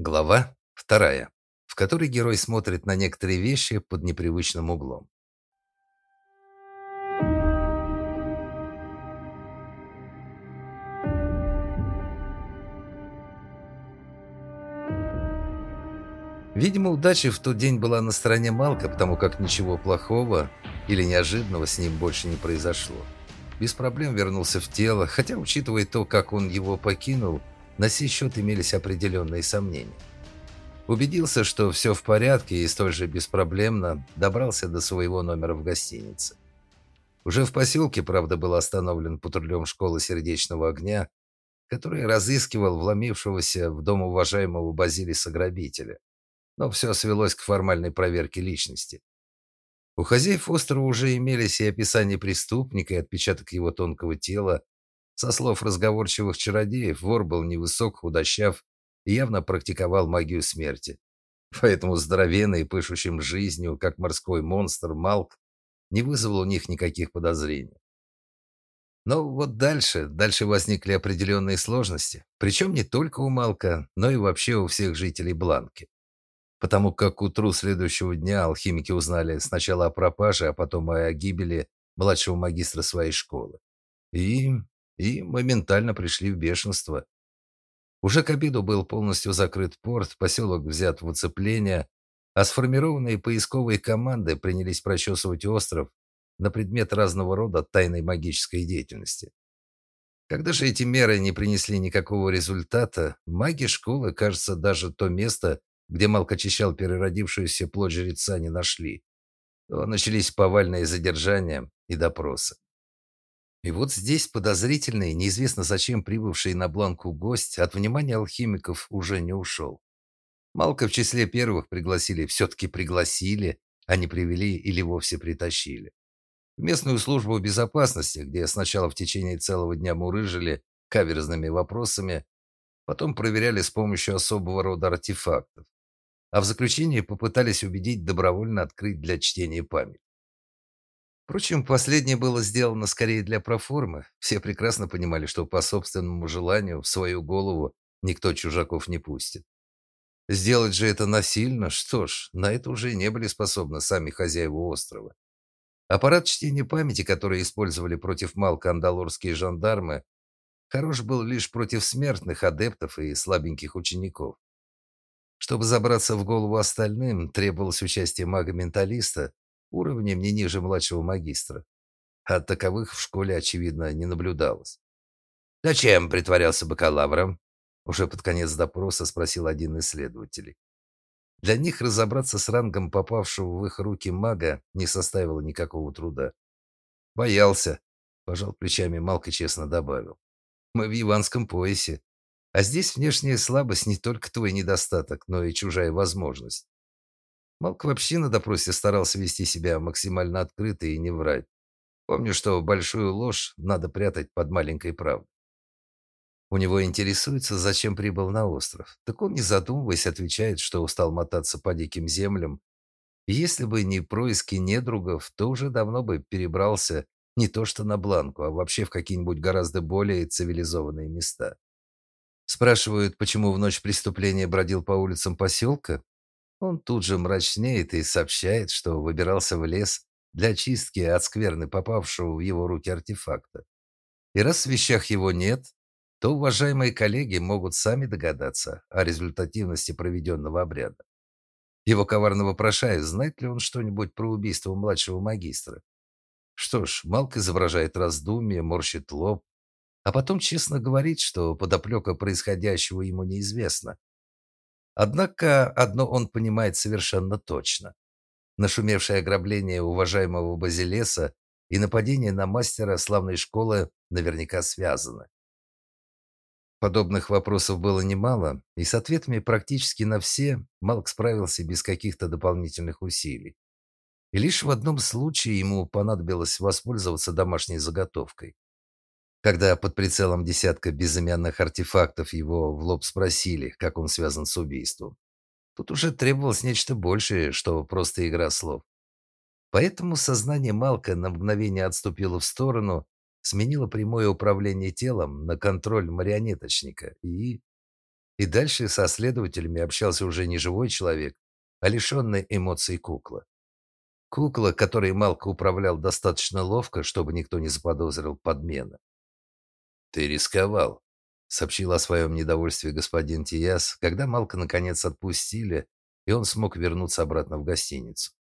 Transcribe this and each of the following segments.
Глава вторая, в которой герой смотрит на некоторые вещи под непривычным углом. Видимо, удача в тот день была на стороне Малка, потому как ничего плохого или неожиданного с ним больше не произошло. Без проблем вернулся в тело, хотя, учитывая то, как он его покинул, на сей счет имелись определенные сомнения. Убедился, что все в порядке и столь же беспроблемно добрался до своего номера в гостинице. Уже в поселке, правда, был остановлен патрулем школы сердечного огня, который разыскивал вломившегося в дом уважаемого Базилиса грабителя. Но все свелось к формальной проверке личности. У хозяев острова уже имелись и описание преступника, и отпечаток его тонкого тела, со слов разговорчивых чародеев, вор был невысок, худощав и явно практиковал магию смерти. Поэтому здоровенный, пышущим жизнью, как морской монстр, Малк не вызвал у них никаких подозрений. Но вот дальше, дальше возникли определенные сложности, причем не только у Малка, но и вообще у всех жителей Бланки. Потому как к утру следующего дня алхимики узнали сначала о пропаже, а потом и о гибели младшего магистра своей школы. И и моментально пришли в бешенство. Уже к обеду был полностью закрыт порт, поселок взят в оцепление, а сформированные поисковые команды принялись прочесывать остров на предмет разного рода тайной магической деятельности. Когда же эти меры не принесли никакого результата, маги школы, кажется, даже то место, где Малк очищал переродившуюся плоть жреца, не нашли. То начались повальные задержания и допросы. И вот здесь подозрительный, неизвестно зачем прибывший на бланку гость от внимания алхимиков уже не ушел. Малка в числе первых пригласили, все-таки пригласили, а не привели или вовсе притащили. В местную службу безопасности, где сначала в течение целого дня мурыжили каверзными вопросами, потом проверяли с помощью особого рода артефактов, а в заключении попытались убедить добровольно открыть для чтения память. Впрочем, последнее было сделано скорее для проформы. Все прекрасно понимали, что по собственному желанию в свою голову никто чужаков не пустит. Сделать же это насильно, что ж, на это уже не были способны сами хозяева острова. Аппарат чтения памяти, который использовали против Малка андалорские жандармы, хорош был лишь против смертных адептов и слабеньких учеников. Чтобы забраться в голову остальным, требовалось участие мага-менталиста, уровнем не ниже младшего магистра. А таковых в школе, очевидно, не наблюдалось. «Зачем притворялся бакалавром?» Уже под конец допроса спросил один из следователей. Для них разобраться с рангом попавшего в их руки мага не составило никакого труда. «Боялся», – пожал плечами Малка честно добавил. «Мы в Иванском поясе, а здесь внешняя слабость не только твой недостаток, но и чужая возможность. Малк вообще на допросе старался вести себя максимально открыто и не врать. Помню, что большую ложь надо прятать под маленькой правдой. У него интересуется, зачем прибыл на остров. Так он, не задумываясь, отвечает, что устал мотаться по диким землям. Если бы не происки недругов, то уже давно бы перебрался не то что на Бланку, а вообще в какие-нибудь гораздо более цивилизованные места. Спрашивают, почему в ночь преступления бродил по улицам поселка. Он тут же мрачнеет и сообщает, что выбирался в лес для чистки от скверны попавшего в его руки артефакта. И раз в вещах его нет, то уважаемые коллеги могут сами догадаться о результативности проведенного обряда. Его коварно вопрошают, знает ли он что-нибудь про убийство младшего магистра. Что ж, Малк изображает раздумье, морщит лоб, а потом честно говорит, что подоплека происходящего ему неизвестна. Однако одно он понимает совершенно точно. Нашумевшее ограбление уважаемого Базилеса и нападение на мастера славной школы наверняка связаны. Подобных вопросов было немало, и с ответами практически на все Малк справился без каких-то дополнительных усилий. И лишь в одном случае ему понадобилось воспользоваться домашней заготовкой. Когда под прицелом десятка безымянных артефактов его в лоб спросили, как он связан с убийством. Тут уже требовалось нечто большее, что просто игра слов. Поэтому сознание Малка на мгновение отступило в сторону, сменило прямое управление телом на контроль марионеточника и И дальше со следователями общался уже не живой человек, а лишенный эмоций кукла. Кукла, которой Малко управлял достаточно ловко, чтобы никто не заподозрил подмена. «Ты рисковал», — сообщил о своем недовольстве господин Тиас, когда Малка наконец отпустили, и он смог вернуться обратно в гостиницу.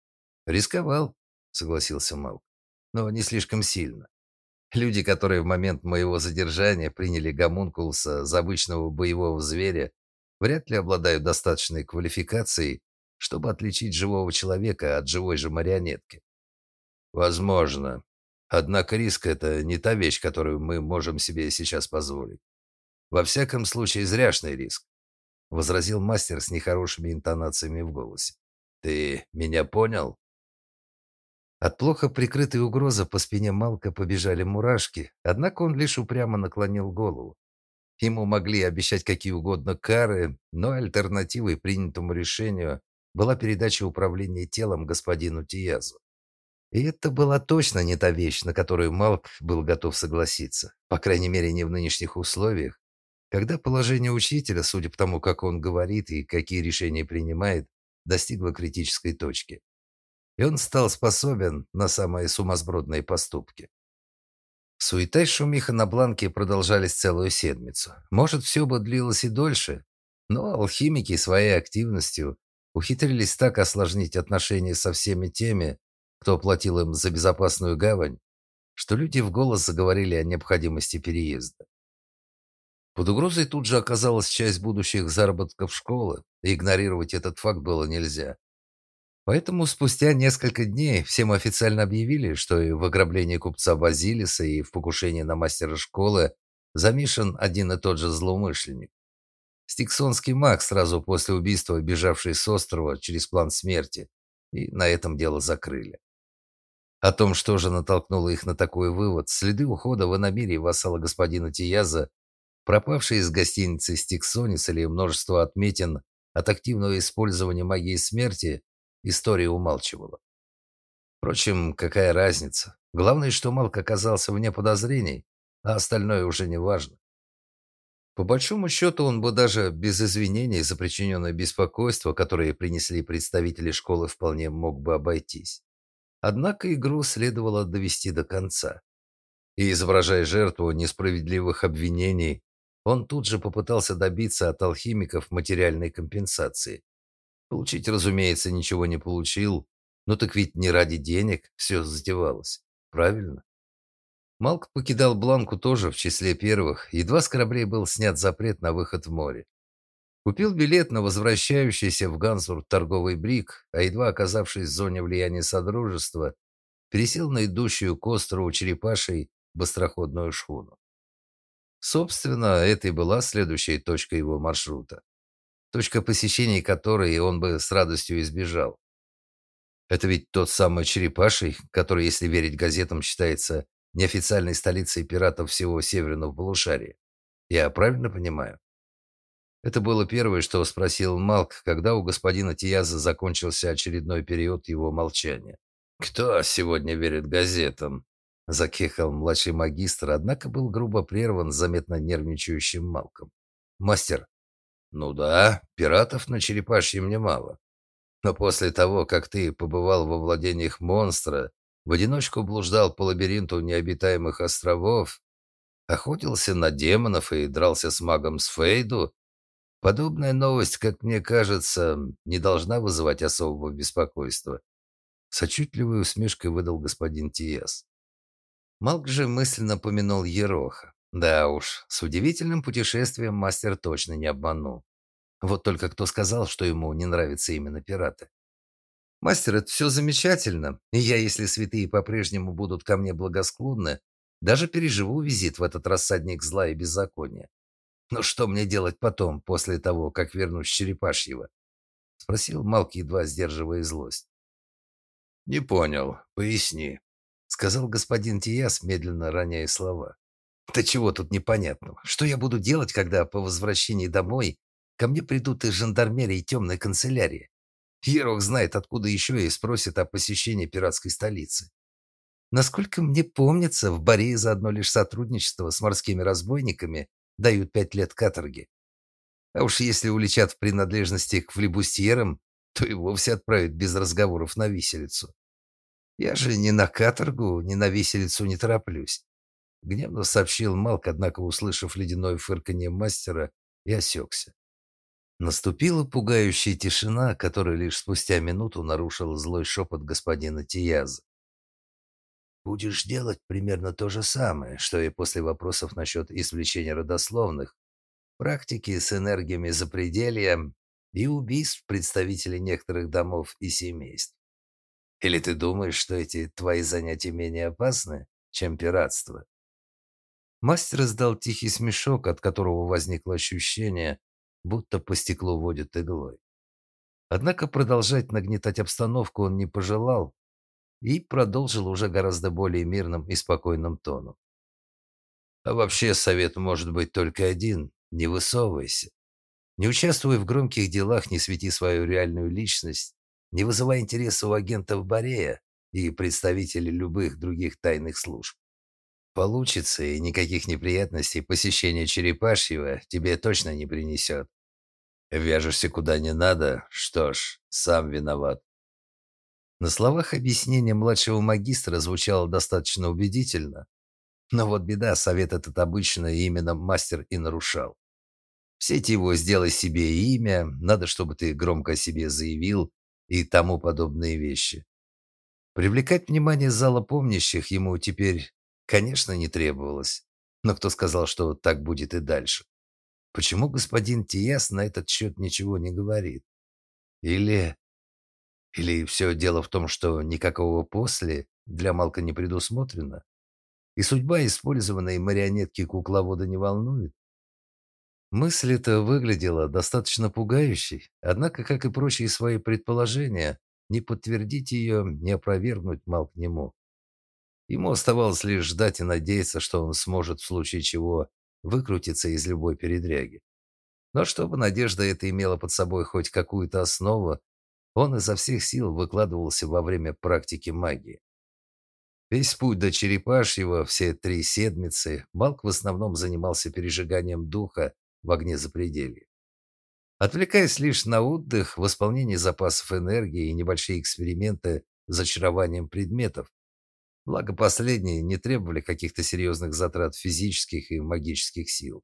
«Рисковал», — согласился Малк, — «но не слишком сильно. Люди, которые в момент моего задержания приняли гомункулуса за обычного боевого зверя, вряд ли обладают достаточной квалификацией, чтобы отличить живого человека от живой же марионетки. Возможно. Однако риск – это не та вещь, которую мы можем себе сейчас позволить. Во всяком случае, зряшный риск, – возразил мастер с нехорошими интонациями в голосе. Ты меня понял? От плохо прикрытой угрозы по спине Малка побежали мурашки, однако он лишь упрямо наклонил голову. Ему могли обещать какие угодно кары, но альтернативой принятому решению была передача управления телом господину Тиязу. И это была точно не та вещь, на которую Малк был готов согласиться, по крайней мере, не в нынешних условиях, когда положение учителя, судя по тому, как он говорит и какие решения принимает, достигло критической точки и он стал способен на самые сумасбродные поступки. Суета и шумиха на бланке продолжались целую седмицу. Может, все бы длилось и дольше, но алхимики своей активностью ухитрились так осложнить отношения со всеми теми, кто платил им за безопасную гавань, что люди в голос заговорили о необходимости переезда. Под угрозой тут же оказалась часть будущих заработков школы, и игнорировать этот факт было нельзя. Поэтому спустя несколько дней всем официально объявили, что и в ограблении купца Базилиса, и в покушении на мастера школы замешан один и тот же злоумышленник. Стиксонский маг, сразу после убийства бежавший с острова через план смерти, и на этом дело закрыли. О том, что же натолкнуло их на такой вывод, следы ухода в иномирии вассала господина Тияза, пропавшие из гостиницы Стиксонис или множество отметин от активного использования магии смерти – История умалчивала. Впрочем, какая разница? Главное, что Малк оказался вне подозрений, а остальное уже не важно. По большому счету, он бы даже без извинений за причиненное беспокойство, которое принесли представители школы, вполне мог бы обойтись. Однако игру следовало довести до конца. И, изображая жертву несправедливых обвинений, он тут же попытался добиться от алхимиков материальной компенсации. Получить, разумеется, ничего не получил, но так ведь не ради денег все затевалось, правильно? Малк покидал Бланку тоже в числе первых, едва с кораблей был снят запрет на выход в море. Купил билет на возвращающийся в Гансург торговый брик, а едва оказавшись в зоне влияния Содружества, пересел на идущую к острову Черепашей быстроходную шхуну. Собственно, это и была следующая точка его маршрута точка посещения которой он бы с радостью избежал. Это ведь тот самый Черепаший, который, если верить газетам, считается неофициальной столицей пиратов всего северного полушария. Я правильно понимаю? Это было первое, что спросил Малк, когда у господина Тияза закончился очередной период его молчания. «Кто сегодня верит газетам?» Закехал младший магистр, однако был грубо прерван заметно нервничающим Малком. «Мастер, ну да, пиратов на черепашьем немало. Но после того, как ты побывал во владениях монстра, в одиночку блуждал по лабиринту необитаемых островов, охотился на демонов и дрался с магом Сфейду, подобная новость, как мне кажется, не должна вызывать особого беспокойства. С отчетливой усмешкой выдал господин Тиес. Малк же мысленно помянул Ероха. Да уж, с удивительным путешествием мастер точно не обманул. Вот только кто сказал, что ему не нравятся именно пираты? Мастер, это все замечательно, и я, если святые по-прежнему будут ко мне благосклонны, даже переживу визит в этот рассадник зла и беззакония. Но что мне делать потом, после того, как вернусь с Черепашьего? Спросил Малк, едва сдерживая злость. Не понял, поясни, сказал господин Тияс, медленно роняя слова. Да чего тут непонятного? Что я буду делать, когда по возвращении домой ко мне придут из жандармерии и темной канцелярии? Ерох знает, откуда еще и спросит о посещении пиратской столицы. Насколько мне помнится, в Борее за одно лишь сотрудничество с морскими разбойниками дают пять лет каторги. А уж если уличат в принадлежности к флебустьерам, то и вовсе отправят без разговоров на виселицу. Я же ни на каторгу, ни на виселицу не тороплюсь. Гневно сообщил Малк, однако, услышав ледяное фырканье мастера, и осекся. Наступила пугающая тишина, которую лишь спустя минуту нарушил злой шепот господина Тияза. «Будешь делать примерно то же самое, что и после вопросов насчет извлечения родословных, практики с энергиями запределья и убийств представителей некоторых домов и семейств. Или ты думаешь, что эти твои занятия менее опасны, чем пиратство? Мастер издал тихий смешок, от которого возникло ощущение, будто по стеклу водят иглой. Однако продолжать нагнетать обстановку он не пожелал и продолжил уже гораздо более мирным и спокойным тоном. А вообще совет может быть только один не высовывайся. Не участвуй в громких делах, не свети свою реальную личность, не вызывай интереса у агентов Борея и представителей любых других тайных служб. Получится, и никаких неприятностей посещение Черепашьего тебе точно не принесет. Вяжешься куда не надо, что ж, сам виноват. На словах объяснение младшего магистра звучало достаточно убедительно, но вот беда, совет этот обычно именно мастер и нарушал. Все эти его «сделай себе имя», «надо, чтобы ты громко о себе заявил» и тому подобные вещи. Привлекать внимание зала помнящих ему теперь, конечно, не требовалось. Но кто сказал, что так будет и дальше? Почему господин Тиас на этот счет ничего не говорит? Или... Или все дело в том, что никакого «после» для Малка не предусмотрено? И судьба использованной марионетки кукловода не волнует. Мысль эта выглядела достаточно пугающей, однако, как и прочие свои предположения, не подтвердить ее, не опровергнуть Малк не мог. Ему оставалось лишь ждать и надеяться, что он сможет в случае чего выкрутиться из любой передряги. Но чтобы надежда эта имела под собой хоть какую-то основу, он изо всех сил выкладывался во время практики магии. Весь путь до Черепашьего, все три седмицы, Балк в основном занимался пережиганием духа в огне запределья. Отвлекаясь лишь на отдых, восполнение запасов энергии и небольшие эксперименты с зачарованием предметов, благо последние не требовали каких-то серьезных затрат физических и магических сил.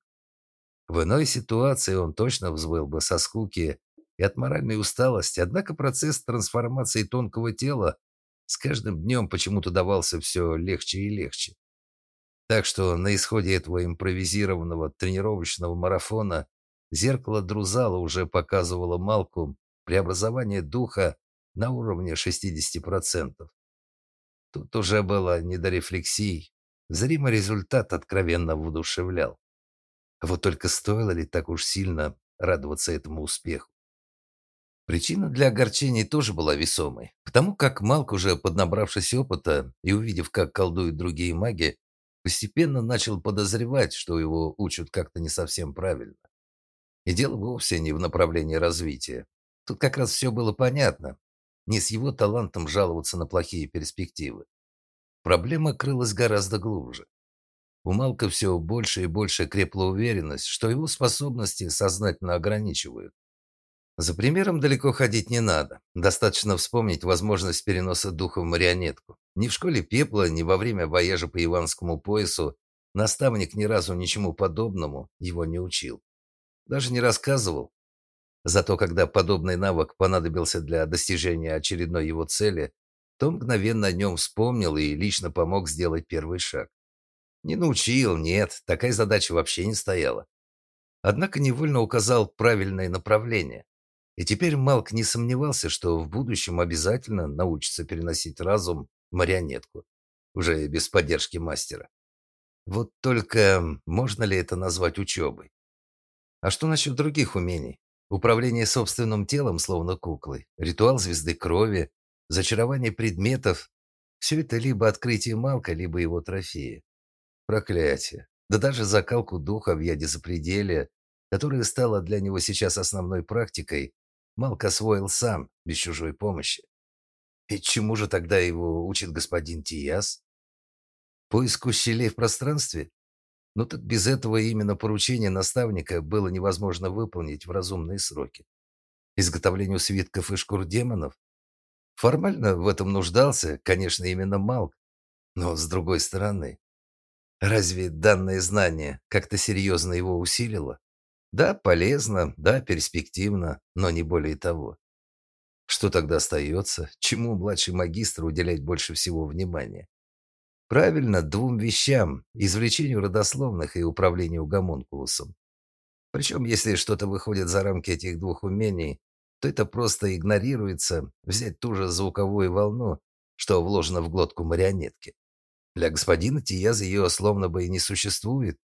В иной ситуации он точно взвыл бы со скуки от моральной усталости, однако процесс трансформации тонкого тела с каждым днем почему-то давался все легче и легче. Так что на исходе этого импровизированного тренировочного марафона зеркало Друзала уже показывало Малку преобразование духа на уровне 60%. Тут уже было не до рефлексий. Зримый результат откровенно воодушевлял. Вот только стоило ли так уж сильно радоваться этому успеху? Причина для огорчений тоже была весомой, потому как Малк, уже поднабравшись опыта и увидев, как колдуют другие маги, постепенно начал подозревать, что его учат как-то не совсем правильно. И дело вовсе не в направлении развития. Тут как раз все было понятно. Не с его талантом жаловаться на плохие перспективы. Проблема крылась гораздо глубже. У Малка все больше и больше крепла уверенность, что его способности сознательно ограничивают. За примером далеко ходить не надо. Достаточно вспомнить возможность переноса духа в марионетку. Ни в школе пепла, ни во время вояжа по Иванскому поясу наставник ни разу ничему подобному его не учил. Даже не рассказывал. Зато когда подобный навык понадобился для достижения очередной его цели, то мгновенно о нем вспомнил и лично помог сделать первый шаг. Не научил, нет, такая задача вообще не стояла. Однако невольно указал правильное направление. И теперь Малк не сомневался, что в будущем обязательно научится переносить разум марионетку, уже без поддержки мастера. Вот только можно ли это назвать учебой? А что насчет других умений? Управление собственным телом, словно куклой, ритуал звезды крови, зачарование предметов – все это либо открытие Малка, либо его трофеи. Проклятие. Да даже закалку духа в яде запределия, которая стала для него сейчас основной практикой, Малк освоил сам, без чужой помощи. И чему же тогда его учит господин Тияс? Поиску щелей в пространстве? Но так без этого именно поручения наставника было невозможно выполнить в разумные сроки. Изготовлению свитков и шкур демонов? Формально в этом нуждался, конечно, именно Малк. Но с другой стороны, разве данное знание как-то серьезно его усилило? Да, полезно, да, перспективно, но не более того. Что тогда остается? Чему младший магистр уделять больше всего внимания? Правильно, двум вещам – извлечению родословных и управлению гомункулусом. Причем, если что-то выходит за рамки этих двух умений, то это просто игнорируется, взять ту же звуковую волну, что вложено в глотку марионетки. Для господина Тияза ее словно бы и не существует.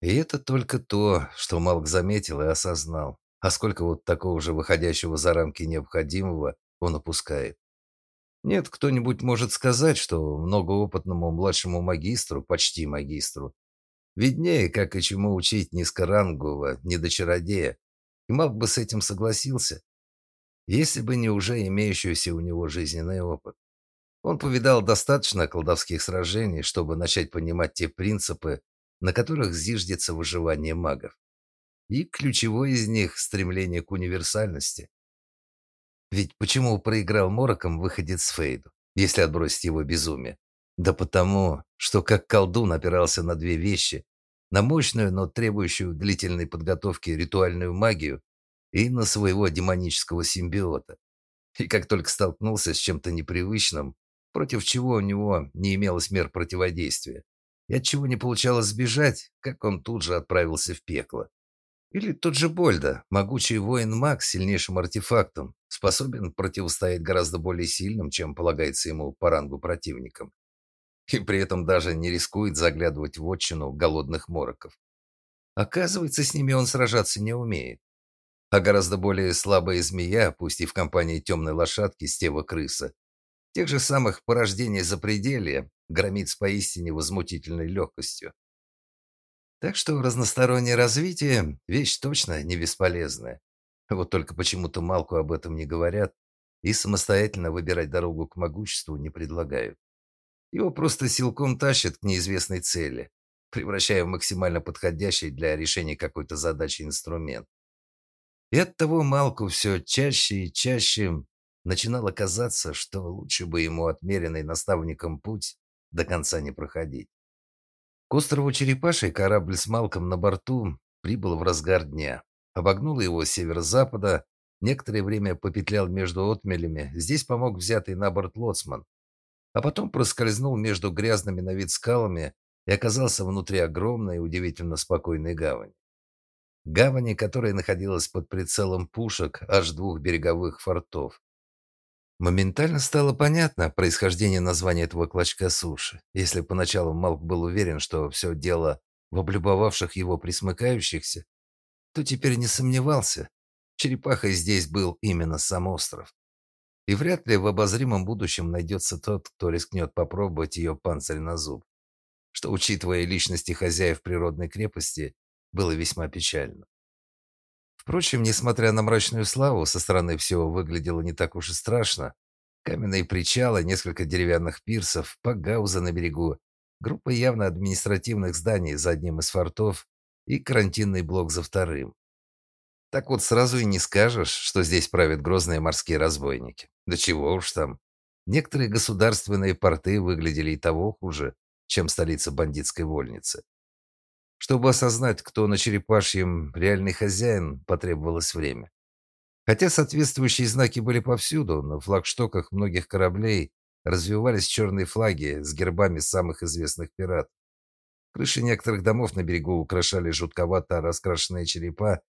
И это только то, что Малк заметил и осознал. А сколько вот такого же выходящего за рамки необходимого он опускает. Нет, кто-нибудь может сказать, что многоопытному младшему магистру, почти магистру, виднее, как и чему учить низкорангового недочародея, и Малк бы с этим согласился, если бы не уже имеющийся у него жизненный опыт. Он повидал достаточно колдовских сражений, чтобы начать понимать те принципы, на которых зиждется выживание магов. И ключевой из них – стремление к универсальности. Ведь почему проиграл Мороком выходец Фейду, если отбросить его безумие? Да потому, что как колдун опирался на две вещи – на мощную, но требующую длительной подготовки ритуальную магию и на своего демонического симбиота. И как только столкнулся с чем-то непривычным, против чего у него не имелось мер противодействия, и от чего не получалось сбежать, как он тут же отправился в пекло. Или тот же Больда, могучий воин-маг с сильнейшим артефактом, способен противостоять гораздо более сильным, чем полагается ему по рангу противникам. И при этом даже не рискует заглядывать в отчину голодных мороков. Оказывается, с ними он сражаться не умеет. А гораздо более слабая змея, пусть и в компании темной лошадки Стева Крыса, тех же самых порождений запределья, громит с поистине возмутительной легкостью. Так что разностороннее развитие – вещь точно не бесполезная. Вот только почему-то Малку об этом не говорят и самостоятельно выбирать дорогу к могуществу не предлагают. Его просто силком тащат к неизвестной цели, превращая в максимально подходящий для решения какой-то задачи инструмент. И оттого Малку все чаще и чаще начинало казаться, что лучше бы ему отмеренный наставником путь до конца не проходить. К острову Черепашей корабль с Малком на борту прибыл в разгар дня. Обогнул его с северо-запада, некоторое время попетлял между отмелями, здесь помог взятый на борт лоцман, а потом проскользнул между грязными на вид скалами и оказался внутри огромной удивительно спокойной гавани. Гавани, которая находилась под прицелом пушек аж двух береговых фортов. Моментально стало понятно происхождение названия этого клочка суши. Если поначалу Малк был уверен, что все дело в облюбовавших его присмыкающихся, то теперь не сомневался. Черепахой здесь был именно сам остров. И вряд ли в обозримом будущем найдется тот, кто рискнет попробовать ее панцирь на зуб. Что, учитывая личности хозяев природной крепости, было весьма печально. Впрочем, несмотря на мрачную славу, со стороны всего выглядело не так уж и страшно. Каменные причалы, несколько деревянных пирсов, пагауза на берегу, группа явно административных зданий за одним из фортов и карантинный блок за вторым. Так вот сразу и не скажешь, что здесь правят грозные морские разбойники. Да чего уж там. Некоторые государственные порты выглядели и того хуже, чем столица бандитской вольницы. Чтобы осознать, кто на черепашьем реальный хозяин, потребовалось время. Хотя соответствующие знаки были повсюду, на флагштоках многих кораблей развивались черные флаги с гербами самых известных пиратов. Крыши некоторых домов на берегу украшали жутковато раскрашенные черепа,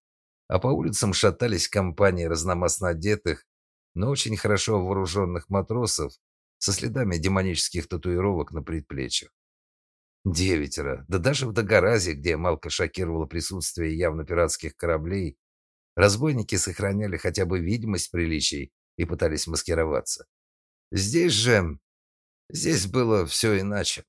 а по улицам шатались компании разномастно одетых, но очень хорошо вооруженных матросов со следами демонических татуировок на предплечьях. Девятеро. Да даже в Дагоразе, где Малка шокировало присутствие явно пиратских кораблей, разбойники сохраняли хотя бы видимость приличий и пытались маскироваться. Здесь же... Здесь было все иначе.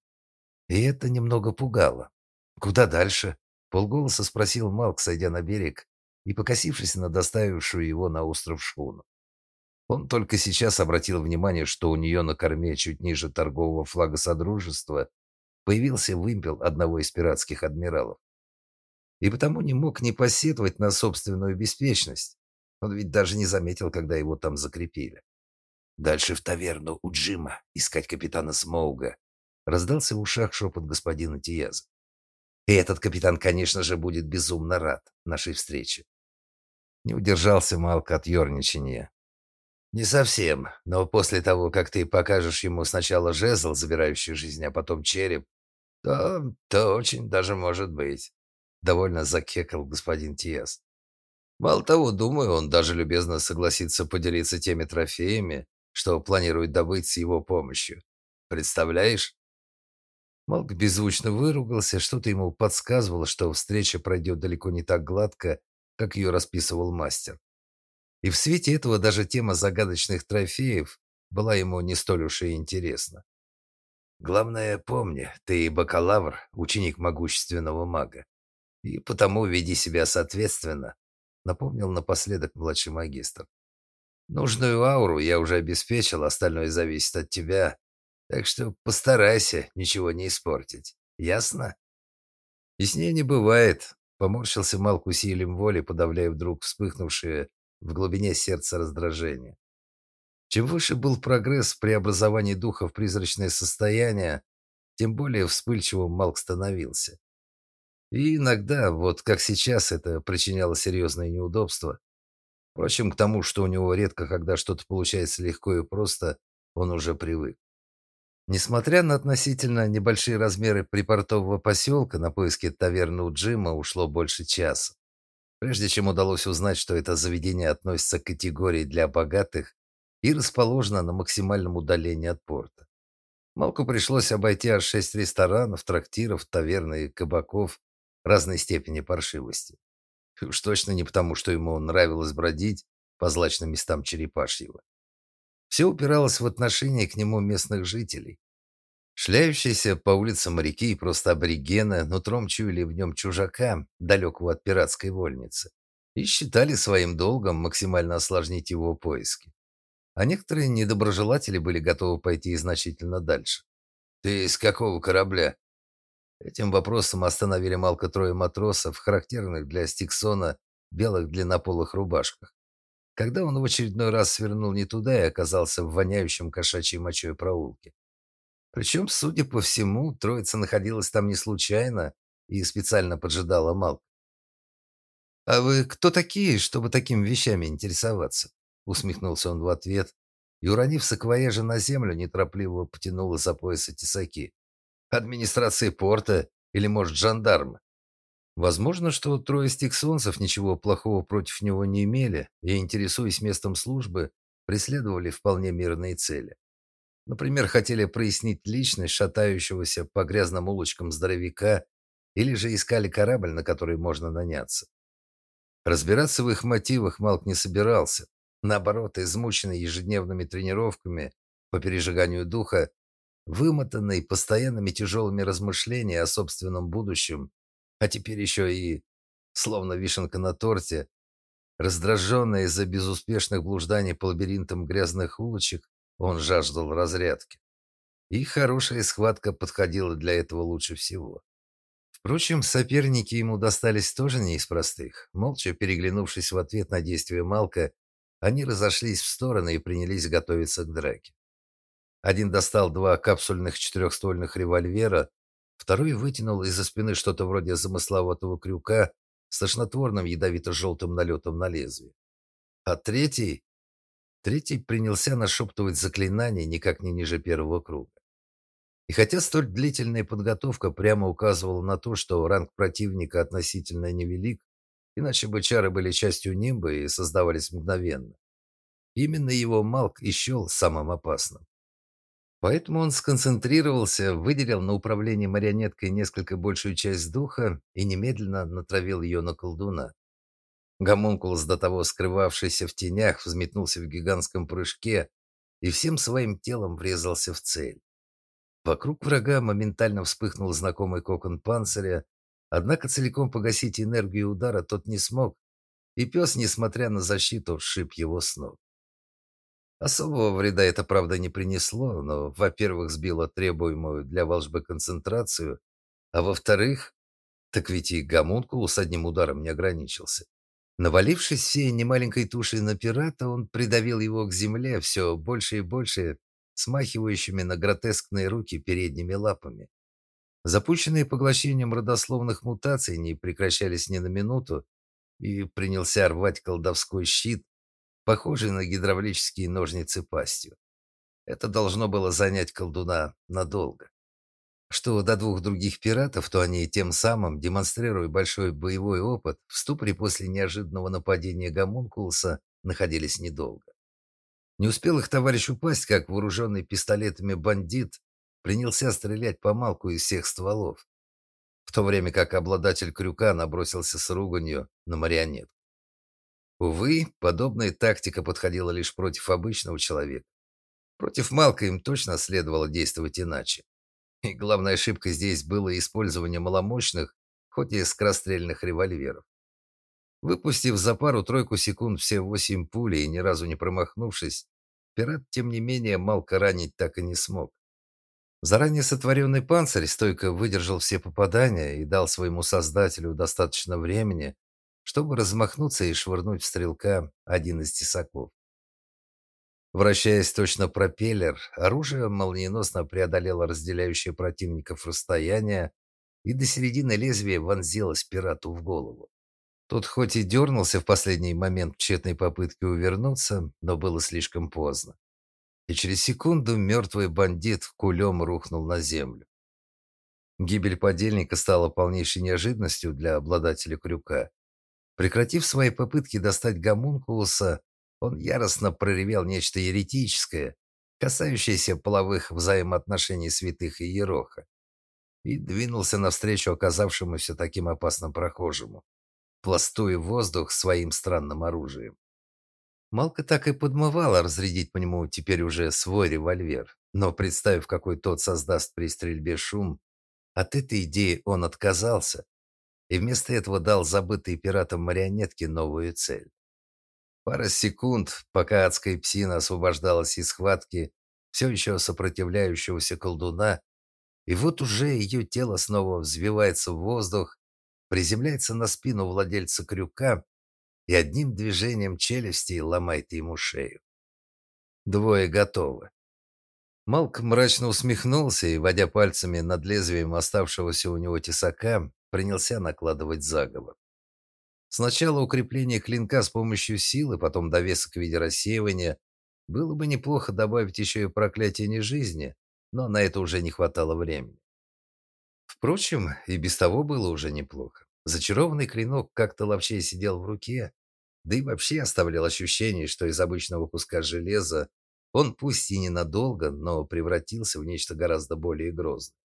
И это немного пугало. «Куда дальше?» — полголоса спросил Малк, сойдя на берег и покосившись на доставившую его на остров шхуну. Он только сейчас обратил внимание, что у нее на корме чуть ниже торгового флага Содружества появился вымпел одного из пиратских адмиралов. И потому не мог не посетовать на собственную беспечность. Он ведь даже не заметил, когда его там закрепили. Дальше в таверну у Джима искать капитана Смоуга. Раздался в ушах шепот господина Тияза. И этот капитан, конечно же, будет безумно рад нашей встрече. Не удержался Малк от ерничания. Не совсем, но после того, как ты покажешь ему сначала жезл, забирающий жизнь, а потом череп, то, то очень даже может быть. Довольно закекал господин Тиес. Мало того, думаю, он даже любезно согласится поделиться теми трофеями, что планирует добыть с его помощью. Представляешь? Малк беззвучно выругался, что-то ему подсказывало, что встреча пройдет далеко не так гладко, как ее расписывал мастер. И в свете этого даже тема загадочных трофеев была ему не столь уж и интересна. Главное, помни, ты бакалавр, ученик могущественного мага. И потому веди себя соответственно, напомнил напоследок младший магистр. Нужную ауру я уже обеспечил, остальное зависит от тебя. Так что постарайся ничего не испортить. Ясно? И с ней не бывает, поморщился Малк усилием воли, подавляя вдруг вспыхнувшее в глубине сердца раздражение. Чем выше был прогресс в преобразовании духа в призрачное состояние, тем более вспыльчивым Малк становился. И иногда, вот как сейчас, это причиняло серьезные неудобства. Впрочем, к тому, что у него редко когда что-то получается легко и просто, он уже привык. Несмотря на относительно небольшие размеры припортового поселка, на поиски таверны у Джима ушло больше часа. Прежде чем удалось узнать, что это заведение относится к категории для богатых и расположено на максимальном удалении от порта. Малку пришлось обойти аж шесть ресторанов, трактиров, таверн и кабаков разной степени паршивости. Уж точно не потому, что ему нравилось бродить по злачным местам Черепашьего. Все упиралось в отношение к нему местных жителей. Шляющиеся по улицам моряки и просто аборигены нутром чуяли в нем чужака, далекого от пиратской вольницы, и считали своим долгом максимально осложнить его поиски. А некоторые недоброжелатели были готовы пойти значительно дальше. «Ты из какого корабля?» Этим вопросом остановили Малка трое матросов, характерных для Стиксона белых длиннополых рубашках. Когда он в очередной раз свернул не туда и оказался в воняющем кошачьей мочой проулке. Причем, судя по всему, троица находилась там не случайно и специально поджидала Малка. «А вы кто такие, чтобы такими вещами интересоваться?» Усмехнулся он в ответ и, уронив саквояжи на землю, неторопливо потянул из-за пояса тесаки администрации порта или, может, жандармы. Возможно, что трое стиксонцев ничего плохого против него не имели и, интересуясь местом службы, преследовали вполне мирные цели. Например, хотели прояснить личность шатающегося по грязным улочкам здоровяка или же искали корабль, на который можно наняться. Разбираться в их мотивах Малк не собирался. Наоборот, измученный ежедневными тренировками по пережиганию духа, вымотанный постоянными тяжелыми размышлениями о собственном будущем, а теперь еще и, словно вишенка на торте, раздраженный из-за безуспешных блужданий по лабиринтам грязных улочек, он жаждал разрядки. И хорошая схватка подходила для этого лучше всего. Впрочем, соперники ему достались тоже не из простых. Молча переглянувшись в ответ на действия Малка, они разошлись в стороны и принялись готовиться к драке. Один достал два капсульных четырехствольных револьвера, второй вытянул из-за спины что-то вроде замысловатого крюка с тошнотворным ядовито-желтым налетом на лезвие. А третий... Третий принялся нашептывать заклинание никак не ниже первого круга. И хотя столь длительная подготовка прямо указывала на то, что ранг противника относительно невелик, иначе бы чары были частью нимба и создавались мгновенно, именно его Малк и самым опасным. Поэтому он сконцентрировался, выделил на управление марионеткой несколько большую часть духа и немедленно натравил ее на колдуна. Гомункулус, до того скрывавшийся в тенях, взметнулся в гигантском прыжке и всем своим телом врезался в цель. Вокруг врага моментально вспыхнул знакомый кокон панциря, однако целиком погасить энергию удара тот не смог, и пес, несмотря на защиту, сшиб его с ног. Особого вреда это, правда, не принесло, но, во-первых, сбило требуемую для волжбы концентрацию, а во-вторых, так ведь и гомункул с одним ударом не ограничился. Навалившись всей немаленькой тушей на пирата, он придавил его к земле все больше и больше, смахивающими на гротескные руки передними лапами. Запущенные поглощением родословных мутаций не прекращались ни на минуту, и принялся рвать колдовской щит, похожий на гидравлические ножницы пастью. Это должно было занять колдуна надолго. Что до двух других пиратов, то они тем самым, демонстрируя большой боевой опыт, в ступоре после неожиданного нападения гомункулуса находились недолго. Не успел их товарищ упасть, как вооруженный пистолетами бандит принялся стрелять по малку из всех стволов, в то время как обладатель крюка набросился с руганью на марионетку. Увы, подобная тактика подходила лишь против обычного человека. Против Малка им точно следовало действовать иначе. И главной ошибкой здесь было использование маломощных, хоть и скорострельных револьверов. Выпустив за пару-тройку секунд все восемь пулей и ни разу не промахнувшись, пират, тем не менее, Малка ранить так и не смог. Заранее сотворенный панцирь стойко выдержал все попадания и дал своему создателю достаточно времени, чтобы размахнуться и швырнуть в стрелка один из тесаков. Вращаясь точно пропеллер, оружие молниеносно преодолело разделяющее противников расстояние и до середины лезвия вонзилось пирату в голову. Тот хоть и дернулся в последний момент в тщетной попытке увернуться, но было слишком поздно. И через секунду мертвый бандит кулем рухнул на землю. Гибель подельника стала полнейшей неожиданностью для обладателя крюка. Прекратив свои попытки достать гомункулуса, он яростно проревел нечто еретическое, касающееся половых взаимоотношений святых и ероха, и двинулся навстречу оказавшемуся таким опасным прохожему, пластуя воздух своим странным оружием. Малка так и подмывала разрядить по нему теперь уже свой револьвер, но, представив, какой тот создаст при стрельбе шум, от этой идеи он отказался и вместо этого дал забытой пиратам марионетке новую цель. Пара секунд, пока адская псина освобождалась из схватки все еще сопротивляющегося колдуна, и вот уже ее тело снова взвивается в воздух, приземляется на спину владельца крюка и одним движением челюсти ломает ему шею. Двое готовы. Малк мрачно усмехнулся и, водя пальцами над лезвием оставшегося у него тесака, принялся накладывать заговор. Сначала укрепление клинка с помощью силы, потом довесок в виде рассеивания. Было бы неплохо добавить еще и проклятие нежизни, но на это уже не хватало времени. Впрочем, и без того было уже неплохо. Зачарованный клинок как-то ловчее сидел в руке, да и вообще оставлял ощущение, что из обычного куска железа он пусть и ненадолго, но превратился в нечто гораздо более грозное.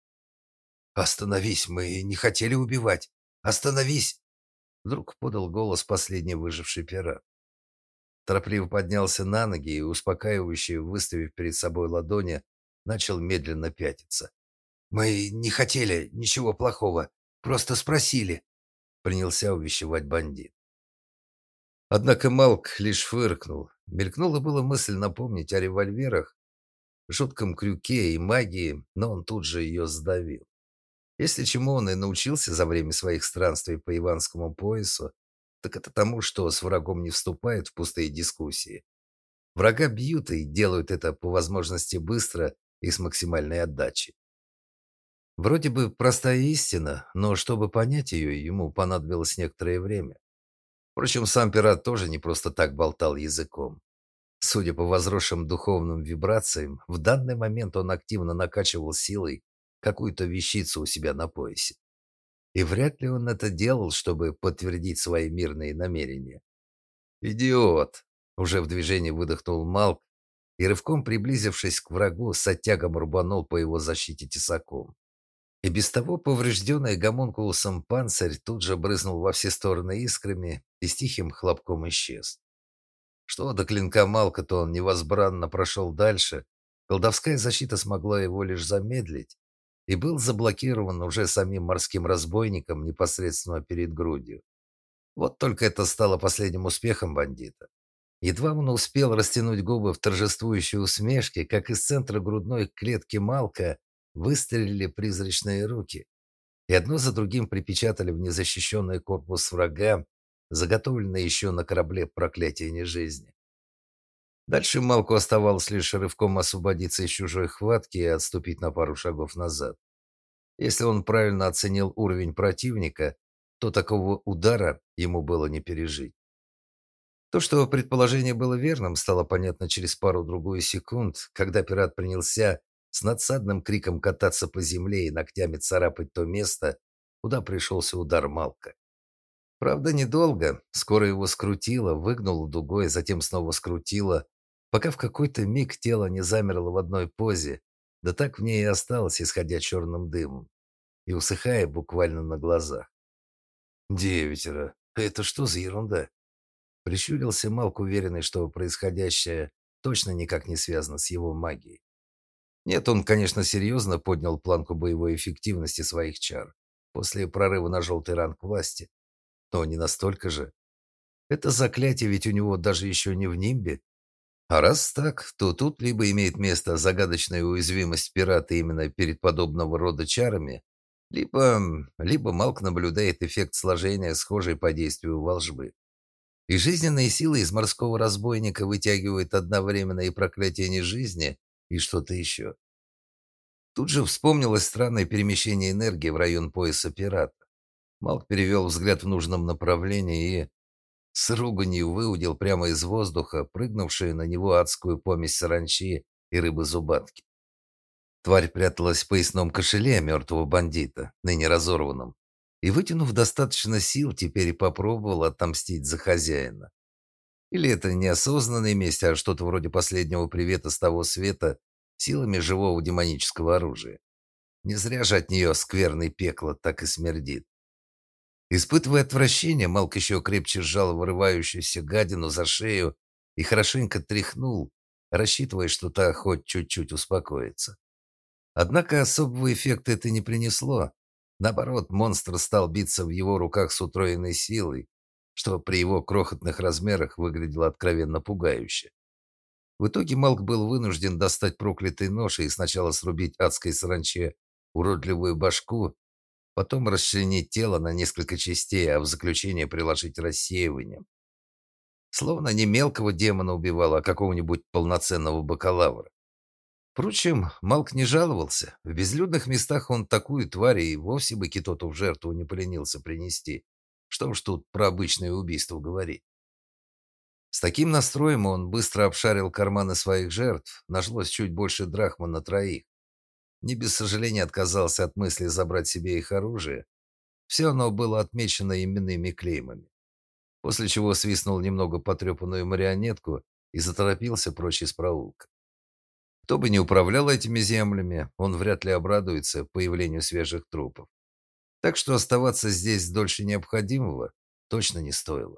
«Остановись, мы не хотели убивать! Остановись!» Вдруг подал голос последний выживший пират. Торопливо поднялся на ноги и, успокаивающе выставив перед собой ладони, начал медленно пятиться. «Мы не хотели ничего плохого, просто спросили», — принялся увещевать бандит. Однако Малк лишь фыркнул. Мелькнула была мысль напомнить о револьверах, жутком крюке и магии, но он тут же ее сдавил. Если чему он и научился за время своих странствий по Иванскому поясу, так это тому, что с врагом не вступает в пустые дискуссии. Врага бьют и делают это по возможности быстро и с максимальной отдачей. Вроде бы простая истина, но чтобы понять ее, ему понадобилось некоторое время. Впрочем, сам пират тоже не просто так болтал языком. Судя по возросшим духовным вибрациям, в данный момент он активно накачивал силой какую-то вещицу у себя на поясе. И вряд ли он это делал, чтобы подтвердить свои мирные намерения. «Идиот!» – уже в движении выдохнул Малк и, рывком приблизившись к врагу, с оттягом рубанул по его защите тесаком. И без того поврежденный гомункулусом панцирь тут же брызнул во все стороны искрами и с тихим хлопком исчез. Что до клинка Малка, то он невозбранно прошел дальше. Колдовская защита смогла его лишь замедлить, и был заблокирован уже самим морским разбойником непосредственно перед грудью. Вот только это стало последним успехом бандита. Едва он успел растянуть губы в торжествующей усмешке, как из центра грудной клетки Малка выстрелили призрачные руки, и одно за другим припечатали в незащищенный корпус врага, заготовленный еще на корабле проклятия нежизни. Дальше Малку оставалось лишь рывком освободиться из чужой хватки и отступить на пару шагов назад. Если он правильно оценил уровень противника, то такого удара ему было не пережить. То, что предположение было верным, стало понятно через пару-другую секунд, когда пират принялся с надсадным криком кататься по земле и ногтями царапать то место, куда пришелся удар Малка. Правда, недолго. Скоро его скрутило, выгнуло дугой, затем снова скрутило, пока в какой-то миг тело не замерло в одной позе, да так в ней и осталось, исходя черным дымом и усыхая буквально на глазах. «Девятеро! Это что за ерунда?» Прищурился Малк, уверенный, что происходящее точно никак не связано с его магией. Нет, он, конечно, серьезно поднял планку боевой эффективности своих чар после прорыва на желтый ранг власти. Но не настолько же. Это заклятие ведь у него даже еще не в нимбе. А раз так, то тут либо имеет место загадочная уязвимость пирата именно перед подобного рода чарами, либо, либо Малк наблюдает эффект сложения, схожий по действию волжбы. И жизненные силы из морского разбойника вытягивают одновременно и проклятие нежизни, и что-то еще. Тут же вспомнилось странное перемещение энергии в район пояса пирата. Малк перевел взгляд в нужном направлении и с руганью выудил прямо из воздуха прыгнувшую на него адскую помесь саранчи и рыбы-зубатки. Тварь пряталась в поясном кошеле мертвого бандита, ныне разорванном, и, вытянув достаточно сил, теперь попробовал отомстить за хозяина. Или это неосознанная месть, а что-то вроде последнего привета с того света силами живого демонического оружия. Не зря же от нее скверный пекло так и смердит. Испытывая отвращение, Малк еще крепче сжал вырывающуюся гадину за шею и хорошенько тряхнул, рассчитывая, что та хоть чуть-чуть успокоится. Однако особого эффекта это не принесло. Наоборот, монстр стал биться в его руках с утроенной силой, что при его крохотных размерах выглядело откровенно пугающе. В итоге Малк был вынужден достать проклятый нож и сначала срубить адской саранче уродливую башку, потом расчленить тело на несколько частей, а в заключение приложить рассеиванием. Словно не мелкого демона убивал, а какого-нибудь полноценного бакалавра. Впрочем, Малк не жаловался. В безлюдных местах он такую тварь и вовсе бы китоту в жертву не поленился принести. Что уж тут про обычное убийство говорить. С таким настроем он быстро обшарил карманы своих жертв. Нашлось чуть больше драхма на троих. Не без сожаления отказался от мысли забрать себе их оружие. Все оно было отмечено именными клеймами. После чего свистнул немного потрепанную марионетку и заторопился прочь из проулка. Кто бы ни управлял этими землями, он вряд ли обрадуется появлению свежих трупов. Так что оставаться здесь дольше необходимого точно не стоило.